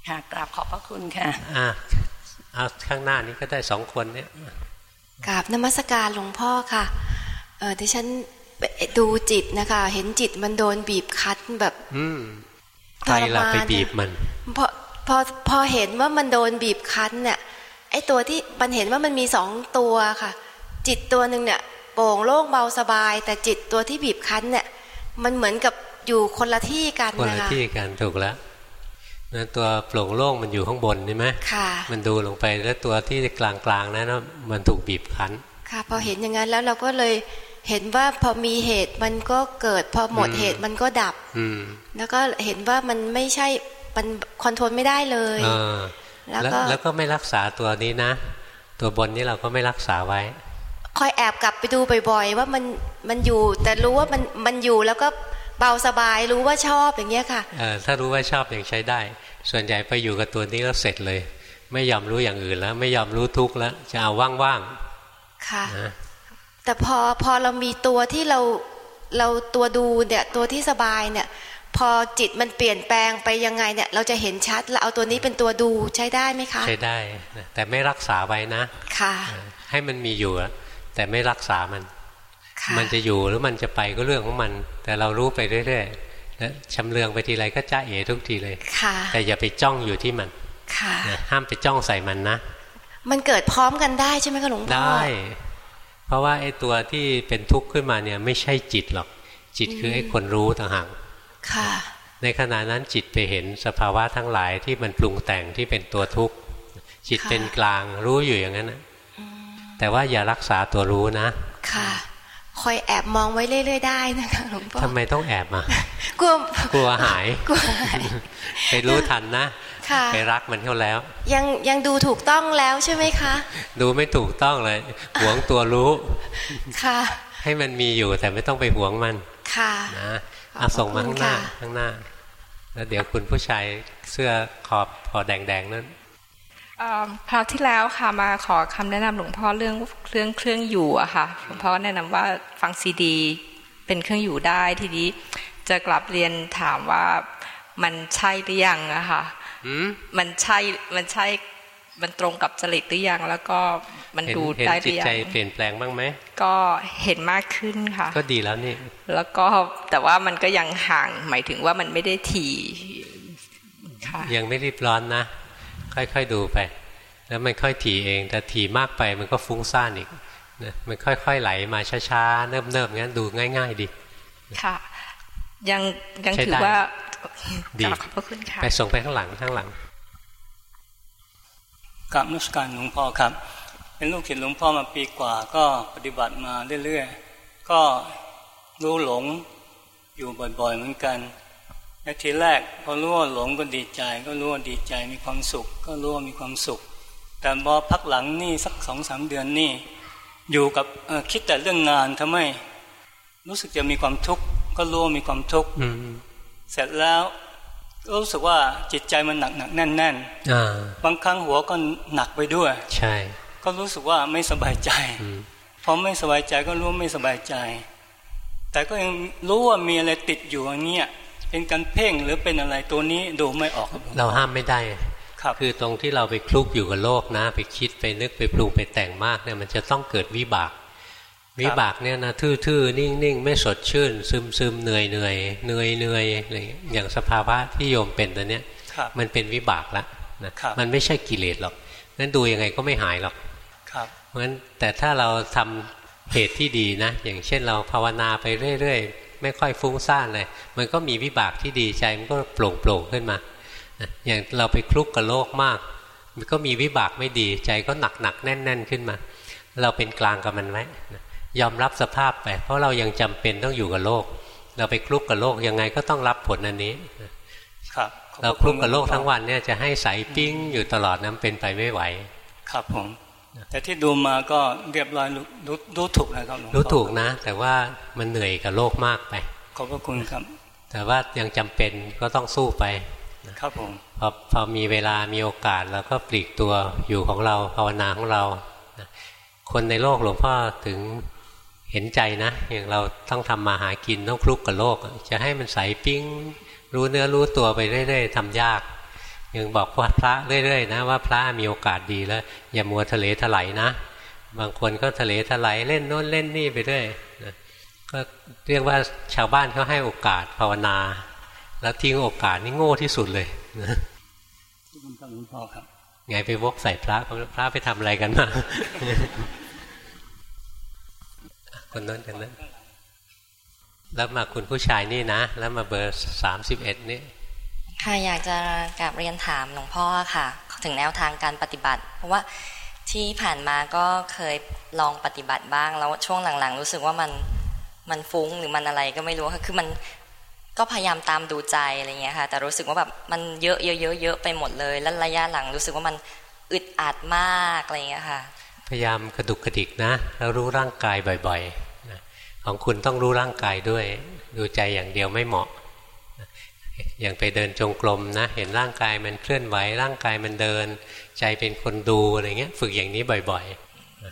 ค่ะกราบขอบพระคุณค่ะอ่าเอาข้างหน้านี้ก็ได้สองคนเนี่ยกราบนมัสการหลวงพ่อค่ะเออที่ฉันดูจิตนะคะ เห็นจิตมันโดนบีบคั้นแบบ อืมใครล่ะไปบีบมันเพราะพอพอเห็นว่ามันโดนบีบคั้นเนี่ยไอตัวที่มันเห็นว่ามันมีสองตัวค่ะ จิตตัวหนึ่งเนี่ยโปร่งโล่งเบาสบาย แต่จิตตัวที่บีบคั้นเนี่ย มันเหมือนกับอยู่คนละที่กันนะคะคนละที่กันถูกแล้ว นั่นตัวโปร่งโล่งมันอยู่ข้างบนใช่ไหมค่ะ มันดูลงไปแล้วตัวที่กลางๆนั้นมันถูกบีบคั้น ค่ะ พอเห็นอย่างนั้นแล้วเราก็เลยเห็นว่าพอมีเหตุมันก็เกิด พอหมดเหตุมันก็ดับ อืแล้วก็เห็นว่ามันไม่ใช่มันคอนโทรลไม่ได้เลยแล้วก็แล้วก็ไม่รักษาตัวนี้นะ ตัวบนนี้เราก็ไม่รักษาไว้ คอยแอบกลับไปดูบ่อยๆ ว่ามันมันอยู่ แต่รู้ว่ามันมันอยู่แล้วก็ เบาสบายรู้ว่าชอบอย่างเงี้ยค่ะเออถ้ารู้ว่าชอบอย่างใช้ได้ ส่วนใหญ่ไปอยู่กับตัวนี้แล้วเสร็จเลย ไม่ยอมรู้อย่างอื่นแล้ว ไม่ยอมรู้ทุกข์แล้วจะเอาว่างๆค่ะแต่พอพอเรามีตัวที่เราเราตัวดูเนี่ยตัวที่สบายเนี่ย พอจิตมันเปลี่ยนแปลงไปยังไงเนี่ย เราจะเห็นชัดแล้วเอาตัวนี้เป็นตัวดูใช้ได้ไหมคะ ใช้ได้แต่ไม่รักษาไว้นะ ค่ะ ให้มันมีอยู่แต่ไม่รักษามัน มันจะอยู่หรือมันจะไปก็เรื่องของมัน แต่เรารู้ไปเรื่อยๆแล้วชำเลืองไปทีไรก็จ้าเอ๋ทุกทีเลยค่ะแต่อย่าไปจ้องอยู่ที่มันค่ะห้ามไปจ้องใส่มันนะ มันเกิดพร้อมกันได้ใช่ไหมคะหลวงพ่อได้ เพราะว่าไอ้ตัวที่เป็นทุกข์ขึ้นมาเนี่ย ไม่ใช่จิตหรอก จิตคือไอ้คนรู้ต่างหากในขณะนั้นจิตไปเห็นสภาวะทั้งหลายที่มันปรุงแต่งที่เป็นตัวทุกข์จิตเป็นกลางรู้อยู่อย่างนั้นนะแต่ว่าอย่ารักษาตัวรู้นะ ค่ะ คอยแอบมองไว้เรื่อย ๆ ได้นะคะหลวงพ่อทำไมต้องแอบมากลัวกลัวหายกลัวหายไปรู้ทันนะไปรักมันเขาแล้ว ยังยังดูถูกต้องแล้วใช่ไหมคะ ดูไม่ถูกต้องเลยหวงตัวรู้ค่ะ ให้มันมีอยู่แต่ไม่ต้องไปหวงมันค่ะนะอาส่งมาข้างหน้าข้างหน้า แล้วเดี๋ยวคุณผู้ชายเสื้อขอบพอแดงๆนั้น คราวที่แล้วค่ะมาขอคำแนะนำหลวงพ่อเรื่องเครื่องเครื่องอยู่อะค่ะหลวงพ่อแนะนำว่าฟังซีดี เป็นเครื่องอยู่ได้ทีนี้จะกลับเรียนถามว่ามันใช่หรือยังอะค่ะมันใช่มันใช่มันตรงกับจริตหรือยังแล้วก็มันดูได้หรือยังจิตใจเปลี่ยนแปลงบ้างไหมก็เห็นมากขึ้นค่ะ ก็ดีแล้วนี่ แล้วก็แต่ว่ามันก็ยังห่างหมายถึงว่ามันไม่ได้ถี่ค่ะยังไม่รีบร้อนนะ ค่อยๆดูไป แล้วมันค่อยถี่เอง แต่ถี่มากไปมันก็ฟุ้งซ่านอีกนะมันค่อยๆไหลมาช้าๆเนิบๆงั้นดูง่าย ๆดีค่ะ ยังยังถือว่าดีขอบพระคุณค่ะไปส่งไปข้างหลังข้างหลังกับนุสการหลวงพ่อครับ เป็นลูกศิษย์หลวงพ่อมาปีกว่าก็ปฏิบัติมาเรื่อยๆก็รู้หลงอยู่บ่อยๆเหมือนกัน แล้ทีแรกพอรู้ว่าหลงก็ดีใจ ก็รู้ว่าดีใจมีความสุข ก็รู้ว่ามีความสุข แต่พอพักหลังนี่สักสองสามเดือนนี่ อยู่กับคิดแต่เรื่องงานทำไมรู้สึกจะมีความทุกข์ก็รู้ว่ามีความทุกข์เสร็จแล้วรู้สึกว่าจิตใจมันหนักหนักแน่นแน่นบางครั้งหัวก็หนักไปด้วย ใช่ ก็รู้สึกว่าไม่สบายใจพอไม่สบายใจก็รู้ไม่สบายใจ แต่ก็ยังรู้ว่ามีอะไรติดอยู่อย่างเงี้ย เป็นการเพ่งหรือเป็นอะไรตัวนี้ดูไม่ออกเราห้ามไม่ได้ครับคือตรงที่เราไปคลุกอยู่กับโลกนะ ไปคิดไปนึกไปปรุงไปแต่งมากเนี่ยมันจะต้องเกิดวิบาก วิบากเนี่ยนะทื่อๆนิ่งๆ ไม่สดชื่น ซึมซึมเหนื่อยเหนื่อยเหนื่อยเหนื่อยอะไรอย่างสภาวะที่โยมเป็นตัวเนี้ยมันเป็นวิบากละนะมันไม่ใช่กิเลสหรอกนั้นดูยังไงก็ไม่หายหรอกเพราะฉะนั้นแต่ถ้าเราทำเหตุที่ดีนะ อย่างเช่นเราภาวนาไปเรื่อยๆ ไม่ค่อยฟุ้งซ่านเลย มันก็มีวิบากที่ดีใจมันก็โปร่งโปร่งขึ้นมาอย่างเราไปคลุกกับโลกมาก มันก็มีวิบากไม่ดีใจก็หนักหนักแน่นแน่นขึ้นมา เราเป็นกลางกับมันไว้ยอมรับสภาพไปเพราะเรายังจำเป็นต้องอยู่กับโลก เราไปคลุกกับโลกยังไงก็ต้องรับผลอันนี้ครับเราคลุกกับโลกทั้งวันเนี่ยจะให้ใสปิ้งอยู่ตลอดนั้นเป็นไปไม่ไหว ครับผม แต่ที่ดูมาก็เรียบร้อยรู้รู้ถูกนะครับหลวงพ่อรู้ถูกนะ แต่ว่ามันเหนื่อยกับโลกมากไป ขอบพระคุณครับ แต่ว่ายังจำเป็นก็ต้องสู้ไปครับผมพอพอมีเวลามีโอกาสเราก็ปลีกตัวอยู่ของเราภาวนาของเรา คนในโลกหลวงพ่อถึงเห็นใจนะ อย่างเราต้องทำมาหากินต้องคลุกกับโลก จะให้มันใสปิ้งรู้เนื้อรู้ตัวไปเรื่อยๆทำยาก ยังบอกว่าพระเรื่อยๆนะว่าพระมีโอกาสดีแล้ว อย่ามัวทะเลถลายนะ บางคนก็ทะเลถลายเล่นโน้นเล่นนี่ไปเรื่อยนะก็เรียกว่าชาวบ้านเขาให้โอกาสภาวนา แล้วทิ้งโอกาสนี่โง่ที่สุดเลยนะคุณพ่อครับไงไปวกใส่พระพระไปทำอะไรกันมาคนนั้นกันนั้นแล้วมาคุณผู้ชายนี่นะ แล้วมาเบอร์สามสิบเอ็ดนี่ ค่ะอยากจะกลับเรียนถามหลวงพ่อค่ะ ถึงแนวทางการปฏิบัติ เพราะว่าที่ผ่านมาก็เคยลองปฏิบัติบ้าง แล้วช่วงหลังๆ รู้สึกว่ามันมันฟุ้งหรือมันอะไรก็ไม่รู้ค่ะคือมันก็พยายามตามดูใจอะไรเงี้ยค่ะ แต่รู้สึกว่าแบบมันเยอะเยอะเยอะเยอะไปหมดเลย แล้วระยะหลังรู้สึกว่ามันอึดอัดมากอะไรเงี้ยค่ะ พยายามกระดุกกระดิกนะ แล้วรู้ร่างกายบ่อยๆของคุณต้องรู้ร่างกายด้วย ดูใจอย่างเดียวไม่เหมาะ อย่างไปเดินจงกรมนะ เห็นร่างกายมันเคลื่อนไหว ร่างกายมันเดิน ใจเป็นคนดูอะไรเงี้ย ฝึกอย่างนี้บ่อย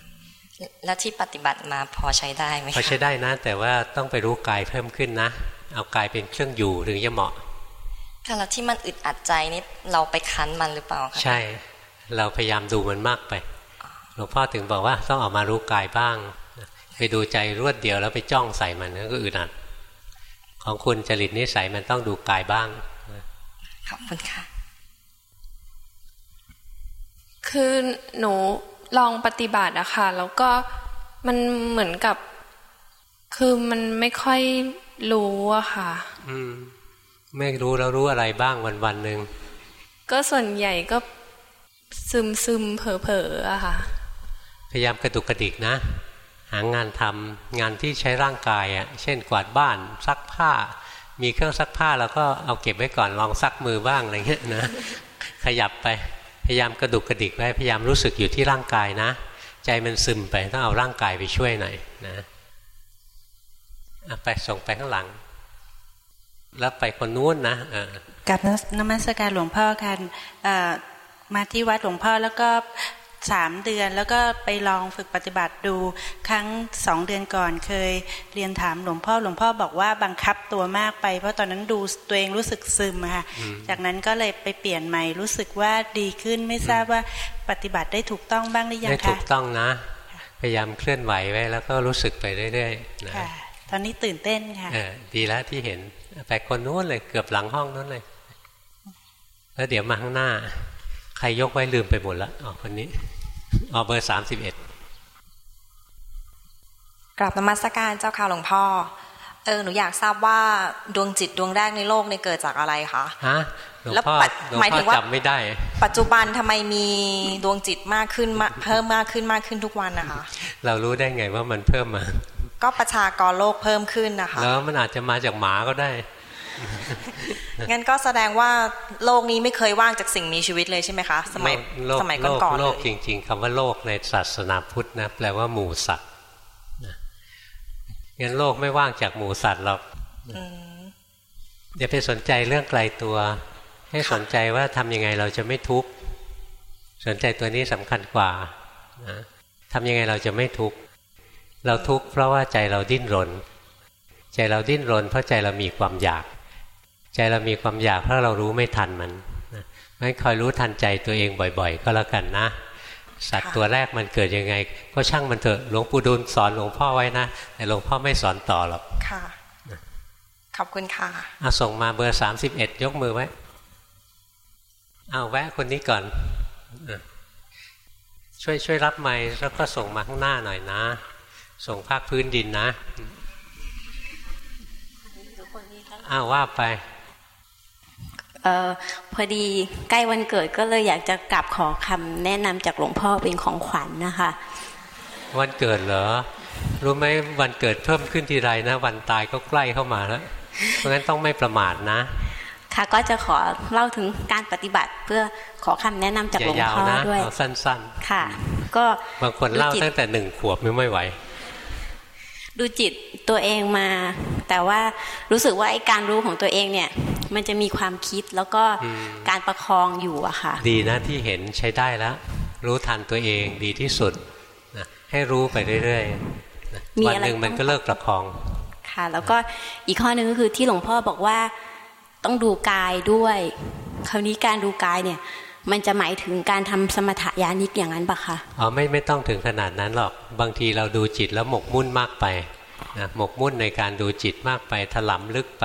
ๆ แล้วที่ปฏิบัติมาพอใช้ได้ไหมพอใช้ได้นะ แต่ว่าต้องไปรู้กายเพิ่มขึ้นนะ เอากายเป็นเครื่องอยู่ถึงจะเหมาะค่ะแล้วที่มันอึดอัดใจนี่เราไปคั้นมันหรือเปล่าคะใช่ เราพยายามดูมันมากไปหลวงพ่อถึงบอกว่าต้องออกมารู้กายบ้าง ไปดูใจรวดเดียวแล้วไปจ้องใส่มันก็อึดอัด ของคุณจริตนิสัยมันต้องดูกายบ้างขอบคุณค่ะ คือหนูลองปฏิบัติอะค่ะ แล้วก็มันเหมือนกับ คือมันไม่ค่อยรู้อะค่ะ อืม ไม่รู้แล้วรู้อะไรบ้างวันวันหนึ่งก็ส่วนใหญ่ก็ซึมซึมเผลอเผลออะค่ะ พยายามกระตุกกระดิกนะ หางานทำงานที่ใช้ร่างกายอะเช่นกวาดบ้านซักผ้า มีเครื่องซักผ้าแล้วก็เอาเก็บไว้ก่อนลองซักมือบ้างอะไรเงี้ยนะขยับไปพยายามกระดุกกระดิกไว้พยายามรู้สึกอยู่ที่ร่างกายนะ ใจมันซึมไปต้องเอาร่างกายไปช่วยหน่อยนะไปส่งไปข้างหลัง แล้วไปคนนู้นนะกับนมัสการหลวงพ่อกันมาที่วัดหลวงพ่อแล้วก็ สามเดือนแล้วก็ไปลองฝึกปฏิบัติดูครั้งสองเดือนก่อนเคยเรียนถามหลวงพ่อหลวงพ่อบอกว่าบังคับตัวมากไป เพราะตอนนั้นดูตัวเองรู้สึกซึมค่ะจากนั้นก็เลยไปเปลี่ยนใหม่รู้สึกว่าดีขึ้นไม่ทราบว่าปฏิบัติได้ถูกต้องบ้างหรือยังคะได้ถูกต้องนะ พยายามเคลื่อนไหวไว้แล้วก็รู้สึกไปเรื่อยๆนะตอนนี้ตื่นเต้นค่ะดีแล้วที่เห็นไปคนนู้นเลยเกือบหลังห้องนู้นเลย แล้วเดี๋ยวมาข้างหน้า ใครยกไว้ลืมไปหมดแล้วอ๋อคนนี้อ๋อเบอร์สามสิบเอ็ดกราบนมัสการเจ้าค่ะหลวงพ่อ เออหนูอยากทราบว่าดวงจิตดวงแรกในโลกนี่เกิดจากอะไรคะฮะหลแล้วหมายถึงว่าจำไม่ได้ ปัจจุบันทำไมมีดวงจิตมากขึ้นเพิ่มมากขึ้นมากขึ้นทุกวันนะคะ เรารู้ได้ไงว่ามันเพิ่มมา ก็ประชากรโลกเพิ่มขึ้นนะคะ แล้วมันอาจจะมาจากหมาก็ได้ งั้นก็แสดงว่าโลกนี้ไม่เคยว่างจากสิ่งมีชีวิตเลยใช่ไหมคะ สมัยสมัยก่อนโลกจริง ๆคำว่าโลกในศาสนาพุทธนะแปลว่าหมู่สัตว์งั้นโลกไม่ว่างจากหมู่สัตว์หรอกอย่าไปสนใจเรื่องไกลตัว ให้สนใจว่าทำยังไงเราจะไม่ทุกข์สนใจตัวนี้สำคัญกว่านะทำยังไงเราจะไม่ทุกข์เราทุกข์เพราะว่าใจเราดิ้นรน ใจเราดิ้นรน เพราะใจเรามีความอยาก ใจเรามีความอยากเพราะเรารู้ไม่ทันมันนะงั้นคอยรู้ทันใจตัวเองบ่อย ๆ ก็แล้วกันนะ สัตว์ตัวแรกมันเกิดยังไง ก็ช่างมันเถอะหลวงปู่ดูลสอนหลวงพ่อไว้นะแต่หลวงพ่อไม่สอนต่อหรอกค่ะขอบคุณค่ะอาส่งมาเบอร์สามสิบเอ็ดยกมือไว้เอาแวะคนนี้ก่อนช่วยช่วยรับไม้แล้วก็ส่งมาข้างหน้าหน่อยนะ ส่งภาคพื้นดินนะอ้าวว่าไปเออพอดีใกล้วันเกิดก็เลยอยากจะกลับขอคำแนะนำจากหลวงพ่อเป็นของขวัญนนะคะ วันเกิดเหรอ รู้ไหมวันเกิดเพิ่มขึ้นทีไรนะ วันตายก็ใกล้เข้ามาแล้ว เพราะฉะนั้นต้องไม่ประมาทนะ ค่ะก็จะขอเล่าถึงการปฏิบัติเพื่อขอคำแนะนำจากหลวงพ่อด้วยสั้นๆ ค่ะ ก็บางคนเล่าตั้งแต่หนึ่งขวบไม่ไหวดูจิตตัวเองมา แต่ว่ารู้สึกว่าไอ้การรู้ของตัวเองเนี่ย มันจะมีความคิดแล้วก็การประคองอยู่อะค่ะ ดีนะที่เห็นใช้ได้แล้ว รู้ทันตัวเองดีที่สุดนะให้รู้ไปเรื่อยๆวันหนึ่งมันก็เลิกประคอง ค่ะ แล้วก็อีกข้อหนึ่งก็คือที่หลวงพ่อบอกว่าต้องดูกายด้วย คราวนี้การดูกายเนี่ยมันจะหมายถึงการทำสมถะยานิกอย่างนั้นปะคะอ๋อไม่ไม่ต้องถึงขนาดนั้นหรอกบางทีเราดูจิตแล้วหมกมุ่นมากไปนะหมกมุ่นในการดูจิตมากไปถลำลึกไป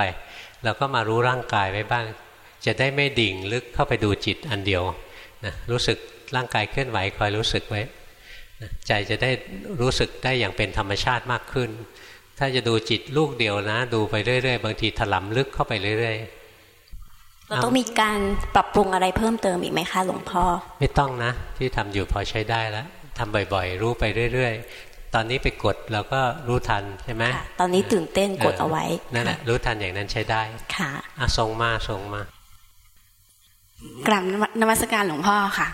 เราก็มารู้ร่างกายไว้บ้าง จะได้ไม่ดิ่งลึกเข้าไปดูจิตอันเดียวนะรู้สึกร่างกายเคลื่อนไหวคอยรู้สึกไว้ใจจะได้รู้สึกได้อย่างเป็นธรรมชาติมากขึ้น ถ้าจะดูจิตลูกเดียวนะ ดูไปเรื่อยๆ บางทีถลำลึกเข้าไปเรื่อยๆเราต้องมีการปรับปรุงอะไรเพิ่มเติมอีกไหมคะหลวงพ่อไม่ต้องนะ ที่ทำอยู่พอใช้ได้แล้วทำบ่อยๆ รู้ไปเรื่อย ๆ ตอนนี้ไปกดเราก็รู้ทันใช่ไหมตอนนี้ตื่นเต้นกดเอาไว้นั่นแหละรู้ทันอย่างนั้นใช้ได้ ค่ะอะส่งมาส่งมากลับนมัสการหลวงพ่อค่ะ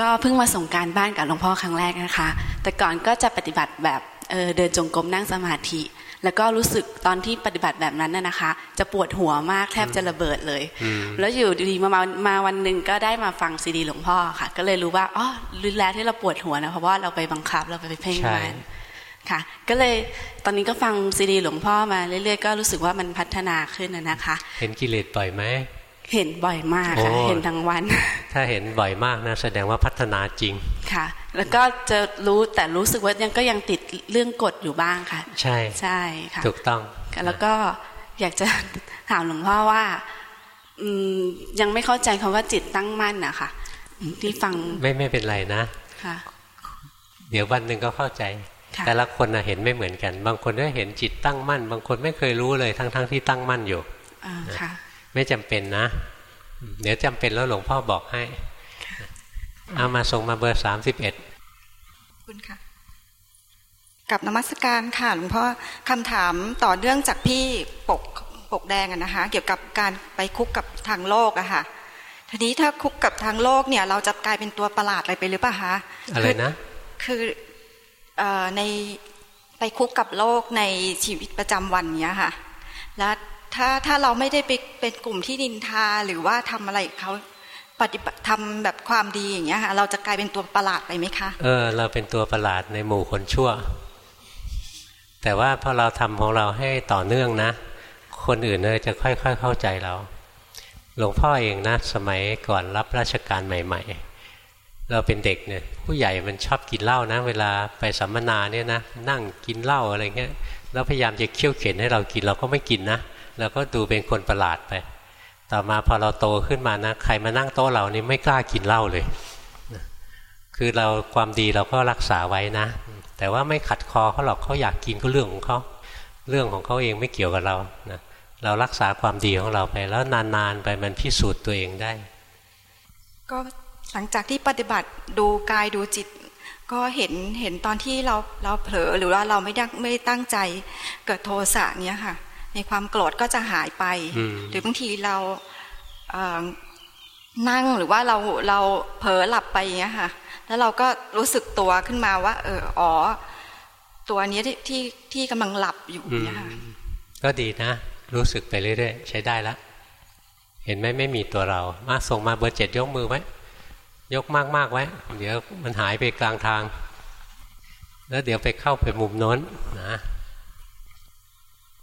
ก็เพิ่งมาส่งการบ้านกับหลวงพ่อครั้งแรกนะคะ แต่ก่อนก็จะปฏิบัติแบบเเดินจงกรมนั่งสมาธิ แล้วก็รู้สึกตอนที่ปฏิบัติแบบนั้นน่ะนะคะ จะปวดหัวมากแทบจะระเบิดเลย แล้วอยู่ดีมามาวันหนึ่งก็ได้มาฟังซีดีหลวงพ่อค่ะ ก็เลยรู้ว่าอ๋อรุนแรงที่เราปวดหัวนะเพราะว่าเราไปบังคับเราไปเพ่งมันค่ะ ก็เลยตอนนี้ก็ฟังซีดีหลวงพ่อมาเรื่อยๆก็รู้สึกว่ามันพัฒนาขึ้นนะคะ เห็นกิเลสบ่อยไหม เห็นบ่อยมากค่ะเห็นทั้งวัน ถ้าเห็นบ่อยมากนะแสดงว่าพัฒนาจริงค่ะ แล้วก็จะรู้แต่รู้สึกว่ายังก็ยังติดเรื่องกฎอยู่บ้างค่ะ ใช่ใช่ค่ะถูกต้องแล้วก็อยากจะถามหลวงพ่อว่าอืมยังไม่เข้าใจคำว่าจิตตั้งมั่นนะคะที่ฟังไม่ไม่เป็นไรนะค่ะ เดี๋ยววันหนึ่งก็เข้าใจ แต่ละคนนะเห็นไม่เหมือนกัน บางคนก็เห็นจิตตั้งมั่น บางคนไม่เคยรู้เลยทั้งๆทที่ตั้งมั่นอยู่อ่าค่ะ ไม่จำเป็นนะ เดี๋ยวจำเป็นแล้วหลวงพ่อบอกให้ เอามาส่งมาเบอร์สามสิบเอ็ดคุณค่ะกับนมัสการค่ะหลวงพ่อคำถามต่อเนื่องจากพี่ปกปกแดงอะนะคะ เกี่ยวกับการไปคุกกับทางโลกอะค่ะทีนี้ถ้าคุกกับทางโลกเนี่ย เราจะกลายเป็นตัวประหลาดอะไรไปหรือเปล่าคะอะไรนะคือในไปคุกกับโลกในชีวิตประจำวันเนี้ยค่ะ แล้ว ถ้าถ้าเราไม่ได้ไปเป็นกลุ่มที่ดินทาหรือว่าทำอะไรเขาปฏิบัติทำแบบความดีอย่างเงี้ยค่ะเราจะกลายเป็นตัวประหลาดไปไหมคะ เออ เราเป็นตัวประหลาดในหมู่คนชั่ว แต่ว่าพอเราทำของเราให้ต่อเนื่องนะ คนอื่นเลยจะค่อยๆเข้าใจเรา หลวงพ่อเองนะ สมัยก่อนรับราชการใหม่ ๆ เราเป็นเด็กเนี่ยผู้ใหญ่มันชอบกินเหล้านะ เวลาไปสัมมนาเนี่ยนะ นั่งกินเหล้าอะไรเงี้ยแล้วพยายามจะเคี่ยวเข็นให้เรากินเราก็ไม่กินนะ เราก็ดูเป็นคนประหลาดไป ต่อมาพอเราโตขึ้นมานะใครมานั่งโต๊ะเรานี่ไม่กล้ากินเหล้าเลย คือเราความดีเราก็รักษาไว้นะ แต่ว่าไม่ขัดคอเขาหรอกเขาอยากกินก็เรื่องของเขาเรื่องของเขาเองไม่เกี่ยวกับเรานะเรารักษาความดีของเราไป แล้วนานๆไปมันพิสูจน์ตัวเองได้ ก็หลังจากที่ปฏิบัติดูกายดูจิต ก็เห็นเห็นตอนที่เราเราเผลอหรือว่าเราไม่ได้ไม่ตั้งใจเกิดโทสะเนี้ยค่ะ ในความโกรธก็จะหายไป หรือบางทีเรานั่งหรือว่าเราเราเผลอหลับไปอย่างเงี้ยค่ะ แล้วเราก็รู้สึกตัวขึ้นมาว่า เอออ๋อ ตัวนี้ที่ที่ที่กำลังหลับอยู่เนี่ยค่ะก็ดีนะ รู้สึกไปเรื่อยๆใช้ได้แล้วเห็นไหมไม่มีตัวเรา มาส่งมาเบอร์เจ็ดยกมือไว้ ยกมากๆไว้ เดี๋ยวมันหายไปกลางทาง แล้วเดี๋ยวไปเข้าไปมุมโน้นนะ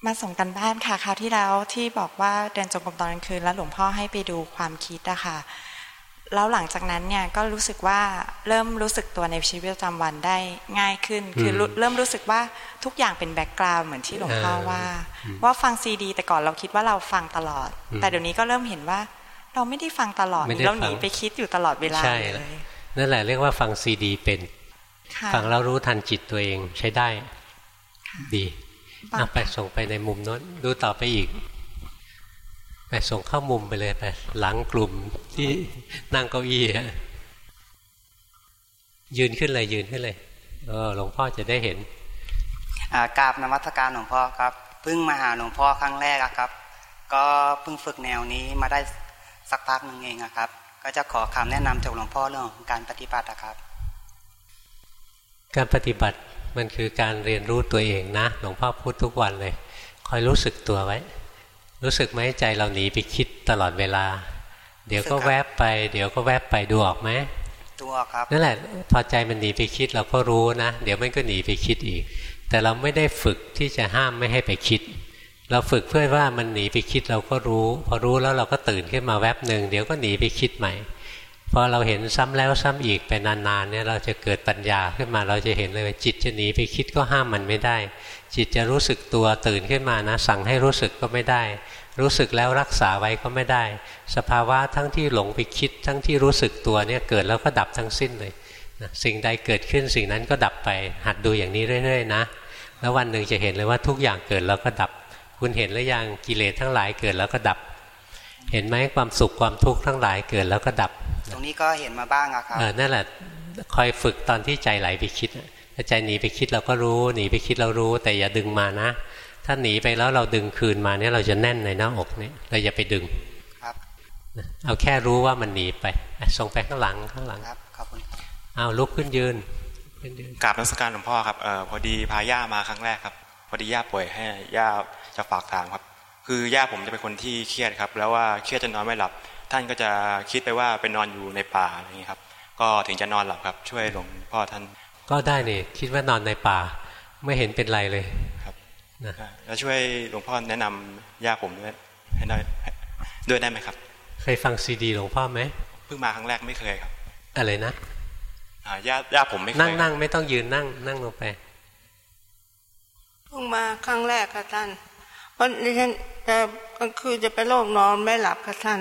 มาส่งกันบ้านค่ะคราวที่แล้วที่บอกว่าเดินจงกรมตอนกลางคืนแล้วหลวงพ่อให้ไปดูความคิดอะค่ะแล้วหลังจากนั้นเนี่ยก็รู้สึกว่าเริ่มรู้สึกตัวในชีวิตประจำวันได้ง่ายขึ้น คือเริ่มรู้สึกว่าทุกอย่างเป็น background เหมือนที่หลวงพ่อว่า ว่าฟังซีดี แต่ก่อนเราคิดว่าเราฟังตลอด แต่เดี๋ยวนี้ก็เริ่มเห็นว่า เราไม่ได้ฟังตลอดเราหนีไปคิดอยู่ตลอดเวลาเลยนั่นแหละเรียกว่าฟังซีดีเป็น ฟังแล้วรู้ทันจิตตัวเองใช้ได้ ดี ไปส่งไปในมุมนั้นดูต่อไปอีก ไปส่งเข้ามุมไปเลยไปหลังกลุ่มที่นั่งเก้าอี้ยืนขึ้นเลยยืนขึ้นเลยเออหลวงพ่อจะได้เห็นกราบนมัสการหลวงพ่อครับเพิ่งมาหาหลวงพ่อครั้งแรกครับ ก็เพิ่งฝึกแนวนี้มาได้สักพักหนึ่งเองครับ ก็จะขอคำแนะนำจากหลวงพ่อเรื่องของการปฏิบัติครับ การปฏิบัติ มันคือการเรียนรู้ตัวเองนะหลวงพ่อพูดทุกวันเลย คอยรู้สึกตัวไว้ รู้สึกไหมใจเราหนีไปคิดตลอดเวลา เดี๋ยวก็แวบไป เดี๋ยวก็แวบไปดูออกไหมตัวครับนั่นแหละพอใจมันหนีไปคิดเราก็รู้นะ เดี๋ยวมันก็หนีไปคิดอีก แต่เราไม่ได้ฝึกที่จะห้ามไม่ให้ไปคิด เราฝึกเพื่อว่ามันหนีไปคิดเราก็รู้ พอรู้แล้วเราก็ตื่นขึ้นมาแวบหนึ่งเดี๋ยวก็หนีไปคิดใหม่ พอเราเห็นซ้ำแล้วซ้ำอีกไปนานๆเนี่ยเราจะเกิดปัญญาขึ้นมาเราจะเห็นเลยจิตจะหนีไปคิดก็ห้ามมันไม่ได้ จิตจะรู้สึกตัวตื่นขึ้นมานะ สั่งให้รู้สึกก็ไม่ได้ รู้สึกแล้วรักษาไว้ก็ไม่ได้ สภาวะทั้งที่หลงไปคิด ทั้งที่รู้สึกตัวเนี่ยเกิดแล้วก็ดับทั้งสิ้นเลยนะสิ่งใดเกิดขึ้นสิ่งนั้นก็ดับไป หัดดูอย่างนี้เรื่อยๆนะ แล้ววันหนึ่งจะเห็นเลยว่าทุกอย่างเกิดแล้วก็ดับ คุณเห็นหรือยังกิเลสทั้งหลายเกิดแล้วก็ดับ เห็นไหมความสุขความทุกข์ทั้งหลายเกิดแล้วก็ดับ ตรงนี้ก็เห็นมาบ้างอะครับเออนั่นแหละคอยฝึกตอนที่ใจไหลไปคิดถ้าใจหนีไปคิดเราก็รู้หนีไปคิดเรารู้ แต่อย่าดึงมานะ ถ้าหนีไปแล้วเราดึงคืนมาเนี่ยเราจะแน่นในหน้าอกเนี่ยเราอย่าไปดึงครับเอาแค่รู้ว่ามันหนีไปส่งไปข้างหลังข้างหลังครับขอบคุณเอาลุกขึ้นยืนกราบนักสการหลวงพ่อครับออพอดีพาย่ามาครั้งแรกครับ พอดีย่าป่วยให้ย่าจะฝากถามครับ คือย่าผมจะเป็นคนที่เครียดครับ แล้วว่าเครียดจนนอนไม่หลับ ท่านก็จะคิดไปว่าไปนอนอยู่ในป่าอย่างนี้ครับ ก็ถึงจะนอนหลับครับ ช่วยหลวงพ่อท่าน ก็ได้นี่คิดว่านอนในป่า ไม่เห็นเป็นไรเลยครับนะแล้วช่วยหลวงพ่อแนะนำญาผมด้วยให้ได้ด้วยได้ไหมครับ เคยฟังซีดีหลวงพ่อไหมเพิ่งมาครั้งแรกไม่เคยครับ อะไรนะญาญาผมไม่เคยนั่งนั่งไม่ต้องยืนนั่งนั่งลงไปเพิ่งมาครั้งแรกค่ะท่าน เพราะดิฉันแต่ก็คือจะไปโรคนอนไม่หลับค่ะท่าน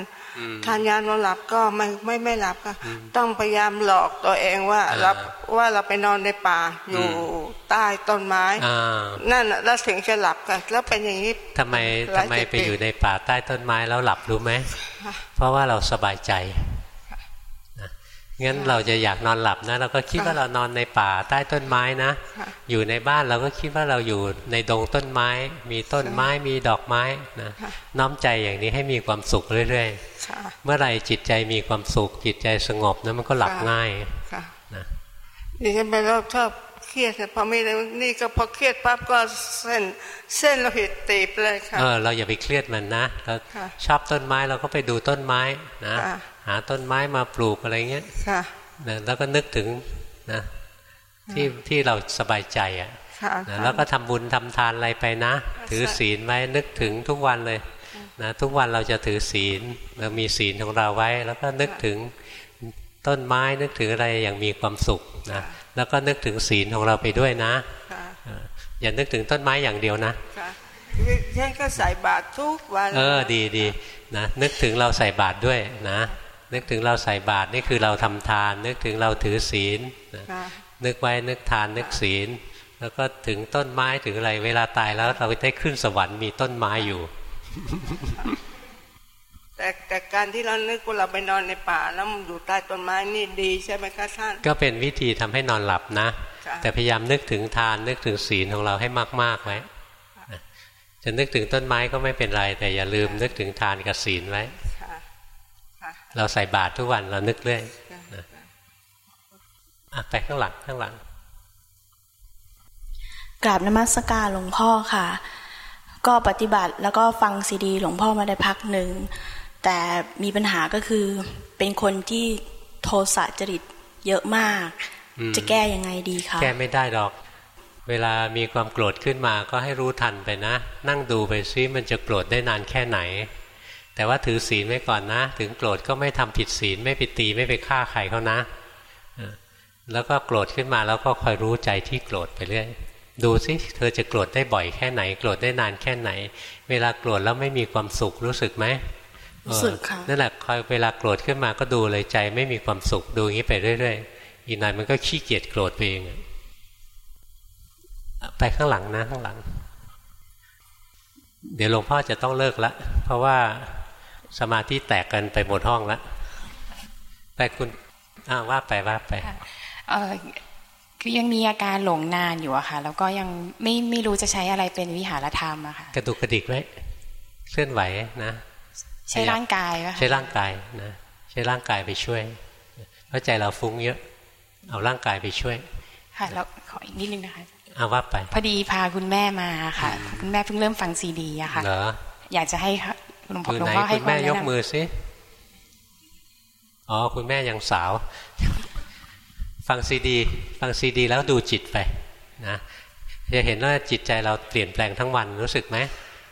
ทานยานอนหลับก็ไม่ไม่ไม่หลับก็ต้องพยายามหลอกตัวเองว่าเราว่าเราไปนอนในป่าอยู่ใต้ต้นไม้นั่นแล้วถึงจะหลับกันแล้วเป็นอย่างนี้ทำไมทำไมไปอยู่ในป่าใต้ต้นไม้แล้วหลับรู้ไหมเพราะว่าเราสบายใจ งั้นเราจะอยากนอนหลับนะ เราก็คิดว่าเรานอนในป่าใต้ต้นไม้นะ อยู่ในบ้านเราก็คิดว่าเราอยู่ในดงต้นไม้ มีต้นไม้มีดอกไม้นะน้อมใจอย่างนี้ให้มีความสุขเรื่อยๆเมื่อไรจิตใจมีความสุข จิตใจสงบนะมันก็หลับง่ายนะนี่ฉันเป็นโรคชอบเครียดพอมีนี่ก็พอเครียดปั๊บก็เส้นเส้นเราหิดตีบเลยค่ะเออเราอย่าไปเครียดมันนะเราชอบต้นไม้เราก็ไปดูต้นไม้นะ หาต้นไม้มาปลูกอะไรเงี้ยนะแล้วก็นึกถึงนะที่ที่เราสบายใจอะนะแล้วก็ทำบุญทำทานอะไรไปนะ ถือศีลไว้นึกถึงทุกวันเลยนะทุกวันเราจะถือศีลเรามีศีลของเราไว้ แล้วก็นึกถึงต้นไม้นึกถึงอะไรอย่างมีความสุขนะแล้วก็นึกถึงศีลของเราไปด้วยนะอย่านึกถึงต้นไม้อย่างเดียวนะฉันก็ใส่บาตรทุกวันเออดีดีนะนึกถึงเราใส่บาตรด้วยนะ นึกถึงเราใส่บาตรนี่คือเราทำทาน นึกถึงเราถือศีลนึกไว้นึกทานนึกศีล แล้วก็ถึงต้นไม้ถึงอะไร เวลาตายแล้วเราได้ขึ้นสวรรค์มีต้นไม้อยู่ แต่แต่การที่เรานึกว่าเราไปนอนในป่าแล้วมันอยู่ใต้ต้นไม้นี่ดีใช่ไหมคะท่านก็เป็นวิธีทำให้นอนหลับนะ แต่พยายามนึกถึงทานนึกถึงศีลของเราให้มากๆไว้จะนึกถึงต้นไม้ก็ไม่เป็นไร แต่อย่าลืมนึกถึงทานกับศีลไว้ เราใส่บาตรทุกวันเรานึกเรื่อยไปข้างหลังข้างหลัง กราบนมัสการหลวงพ่อค่ะ ก็ปฏิบัติแล้วก็ฟังซีดี หลวงพ่อมาได้พักหนึ่ง แต่มีปัญหาก็คือ เป็นคนที่โทสะจริตเยอะมาก จะแก้ยังไงดีคะแก้ไม่ได้ดอก เวลามีความโกรธขึ้นมาก็ให้รู้ทันไปนะ นั่งดูไปซิมันจะโกรธได้นานแค่ไหน แต่ว่าถือศีลไว้ก่อนนะ ถึงโกรธก็ไม่ทำผิดศีลไม่ไปตีไม่ไปฆ่าใครเขานะ แล้วก็โกรธขึ้นมาแล้วก็คอยรู้ใจที่โกรธไปเรื่อยดูสิเธอจะโกรธได้บ่อยแค่ไหน โกรธได้นานแค่ไหน เวลาโกรธแล้วไม่มีความสุขรู้สึกไหมรู้สึกค่ะนั่นแหละคอยเวลาโกรธขึ้นมาก็ดูเลยใจ ไม่มีความสุขดูอย่างนี้ไปเรื่อยๆอีกหน่อยมันก็ขี้เกียจโกรธไปเองไปข้างหลังนะข้างหลัง เดี๋ยวหลวงพ่อจะต้องเลิกละเพราะว่า สมาธิแตกกันไปหมดห้องแล้วแต่คุณอ้าว่าไปว่าไปคือยังมีอาการหลงนานอยู่อะค่ะ แล้วก็ยังไม่ไม่รู้จะใช้อะไรเป็นวิหารธรรมอะค่ะ กระดุกกระดิกไว้เคลื่อนไหวนะ ใช้ร่างกายะใช้ร่างกายนะใช้ร่างกายไปช่วยเพราะใจเราฟุ้งเยอะเอาร่างกายไปช่วย ค่ะแล้วขออีกนิดนึงนะคะเอาว่าไป พอดีพาคุณแม่มาค่ะ คุณแม่เพิ่งเริ่มฟังซีดีอะค่ะเหรออยากจะให้ หลวงพ่อหลวงพ่อให้คุณแม่ยกมือสิอ๋อคุณแม่ยังสาว ฟังซีดี ฟังซีดี แล้วดูจิตไปนะจะเห็นว่าจิตใจเราเปลี่ยนแปลงทั้งวันรู้สึกไหม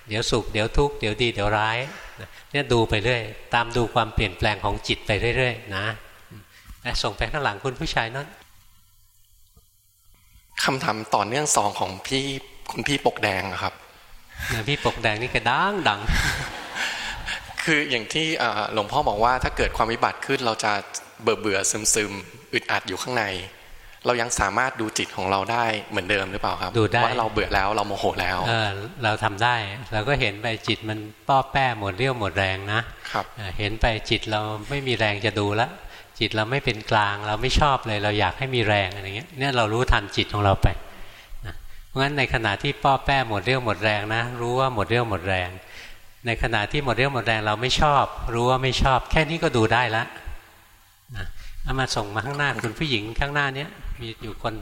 เดี๋ยวสุขเดี๋ยวทุกข์เดี๋ยวดีเดี๋ยวร้ายเนี่ยดูไปเรื่อยตามดูความเปลี่ยนแปลงของจิตไปเรื่อยๆนะส่งไปข้างหลังคุณผู้ชายนั่นคำถามต่อเนื่องสองของพี่คุณพี่ปกแดงครับพี่ปกแดงนี่กระดังดัง คืออย่างที่หลวงพ่อบอกว่าถ้าเกิดความวิบัติขึ้นเราจะเบื่อเบื่อซึมซึมอึดอัดอยู่ข้างใน เรายังสามารถดูจิตของเราได้เหมือนเดิมหรือเปล่าครับดูได้ว่าเราเบื่อแล้วเราโมโหแล้วเออเราทำได้เราก็เห็นไปจิตมันป้อแป้หมดเรี่ยวหมดแรงนะครับเห็นไปจิตเราไม่มีแรงจะดูละจิตเราไม่เป็นกลางเราไม่ชอบเลยเราอยากให้มีแรงอะไรเงี้ยเนี่ยเรารู้ทันจิตของเราไปนะเพราะฉะนั้นในขณะที่ป้อแป้หมดเรี่ยวหมดแรงนะ รู้ว่าหมดเรี่ยวหมดแรง ในขณะที่หมดเรี่ยวหมดแรงเราไม่ชอบ รู้ว่าไม่ชอบ แค่นี้ก็ดูได้ละนะเอามาส่งมาข้างหน้าคุณผู้หญิงข้างหน้าเนี้ยมีอยู่คน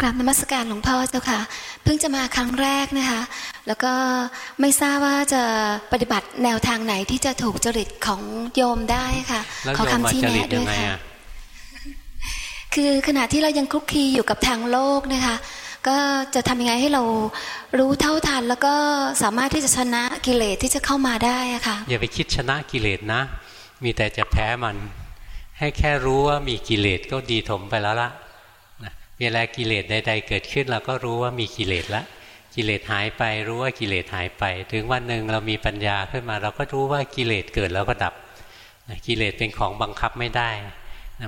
กราบนมัสการหลวงพ่อเจ้าค่ะ เพิ่งจะมาครั้งแรกนะคะ แล้วก็ไม่ทราบว่าจะปฏิบัติแนวทางไหนที่จะถูกจริตของโยมได้ค่ะ ขอคำชี้แนะด้วยค่ะ คือขณะที่เรายังคลุกคลีอยู่กับทางโลกนะคะ ก็จะทำยังไงให้เรารู้เท่าทัน แล้วก็สามารถที่จะชนะกิเลสที่จะเข้ามาได้ะค่ะอย่าไปคิดชนะกิเลสนะ มีแต่จะแพ้มัน ให้แค่รู้ว่ามีกิเลสก็ดีถมไปแล้วละเวลากิเลสใด ๆ เกิดขึ้นเราก็รู้ว่ามีกิเลสละกิเลสหายไปรู้ว่ากิเลสหายไป ถึงวันหนึ่งเรามีปัญญาขึ้นมา เราก็รู้ว่ากิเลสเกิดแล้วก็ดับกิเลสเป็นของบังคับไม่ได้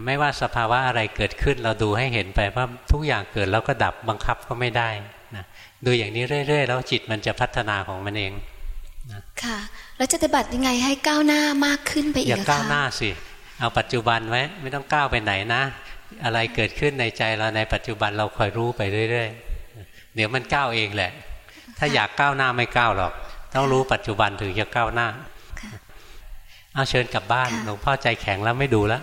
ไม่ว่าสภาวะอะไรเกิดขึ้นเราดูให้เห็นไปว่าทุกอย่างเกิดแล้วก็ดับบังคับก็ไม่ได้นะดูอย่างนี้เรื่อย ๆ แล้วจิตมันจะพัฒนาของมันเองนะค่ะแล้วจะปฏิบัติยังไงให้ก้าวหน้ามากขึ้นไปอีกอย่าก้าวหน้าสิเอาปัจจุบันไว้ไม่ต้องก้าวไปไหนนะ อะไรเกิดขึ้นในใจเราในปัจจุบันเราคอยรู้ไปเรื่อยๆเดี๋ยวมันก้าวเองแหละ ถ้าอยากก้าวหน้าไม่ก้าวหรอก ต้องรู้ปัจจุบันถึงจะก้าวหน้าเอาเชิญกลับบ้านหลวงพ่อใจแข็งแล้วไม่ดูแล้ว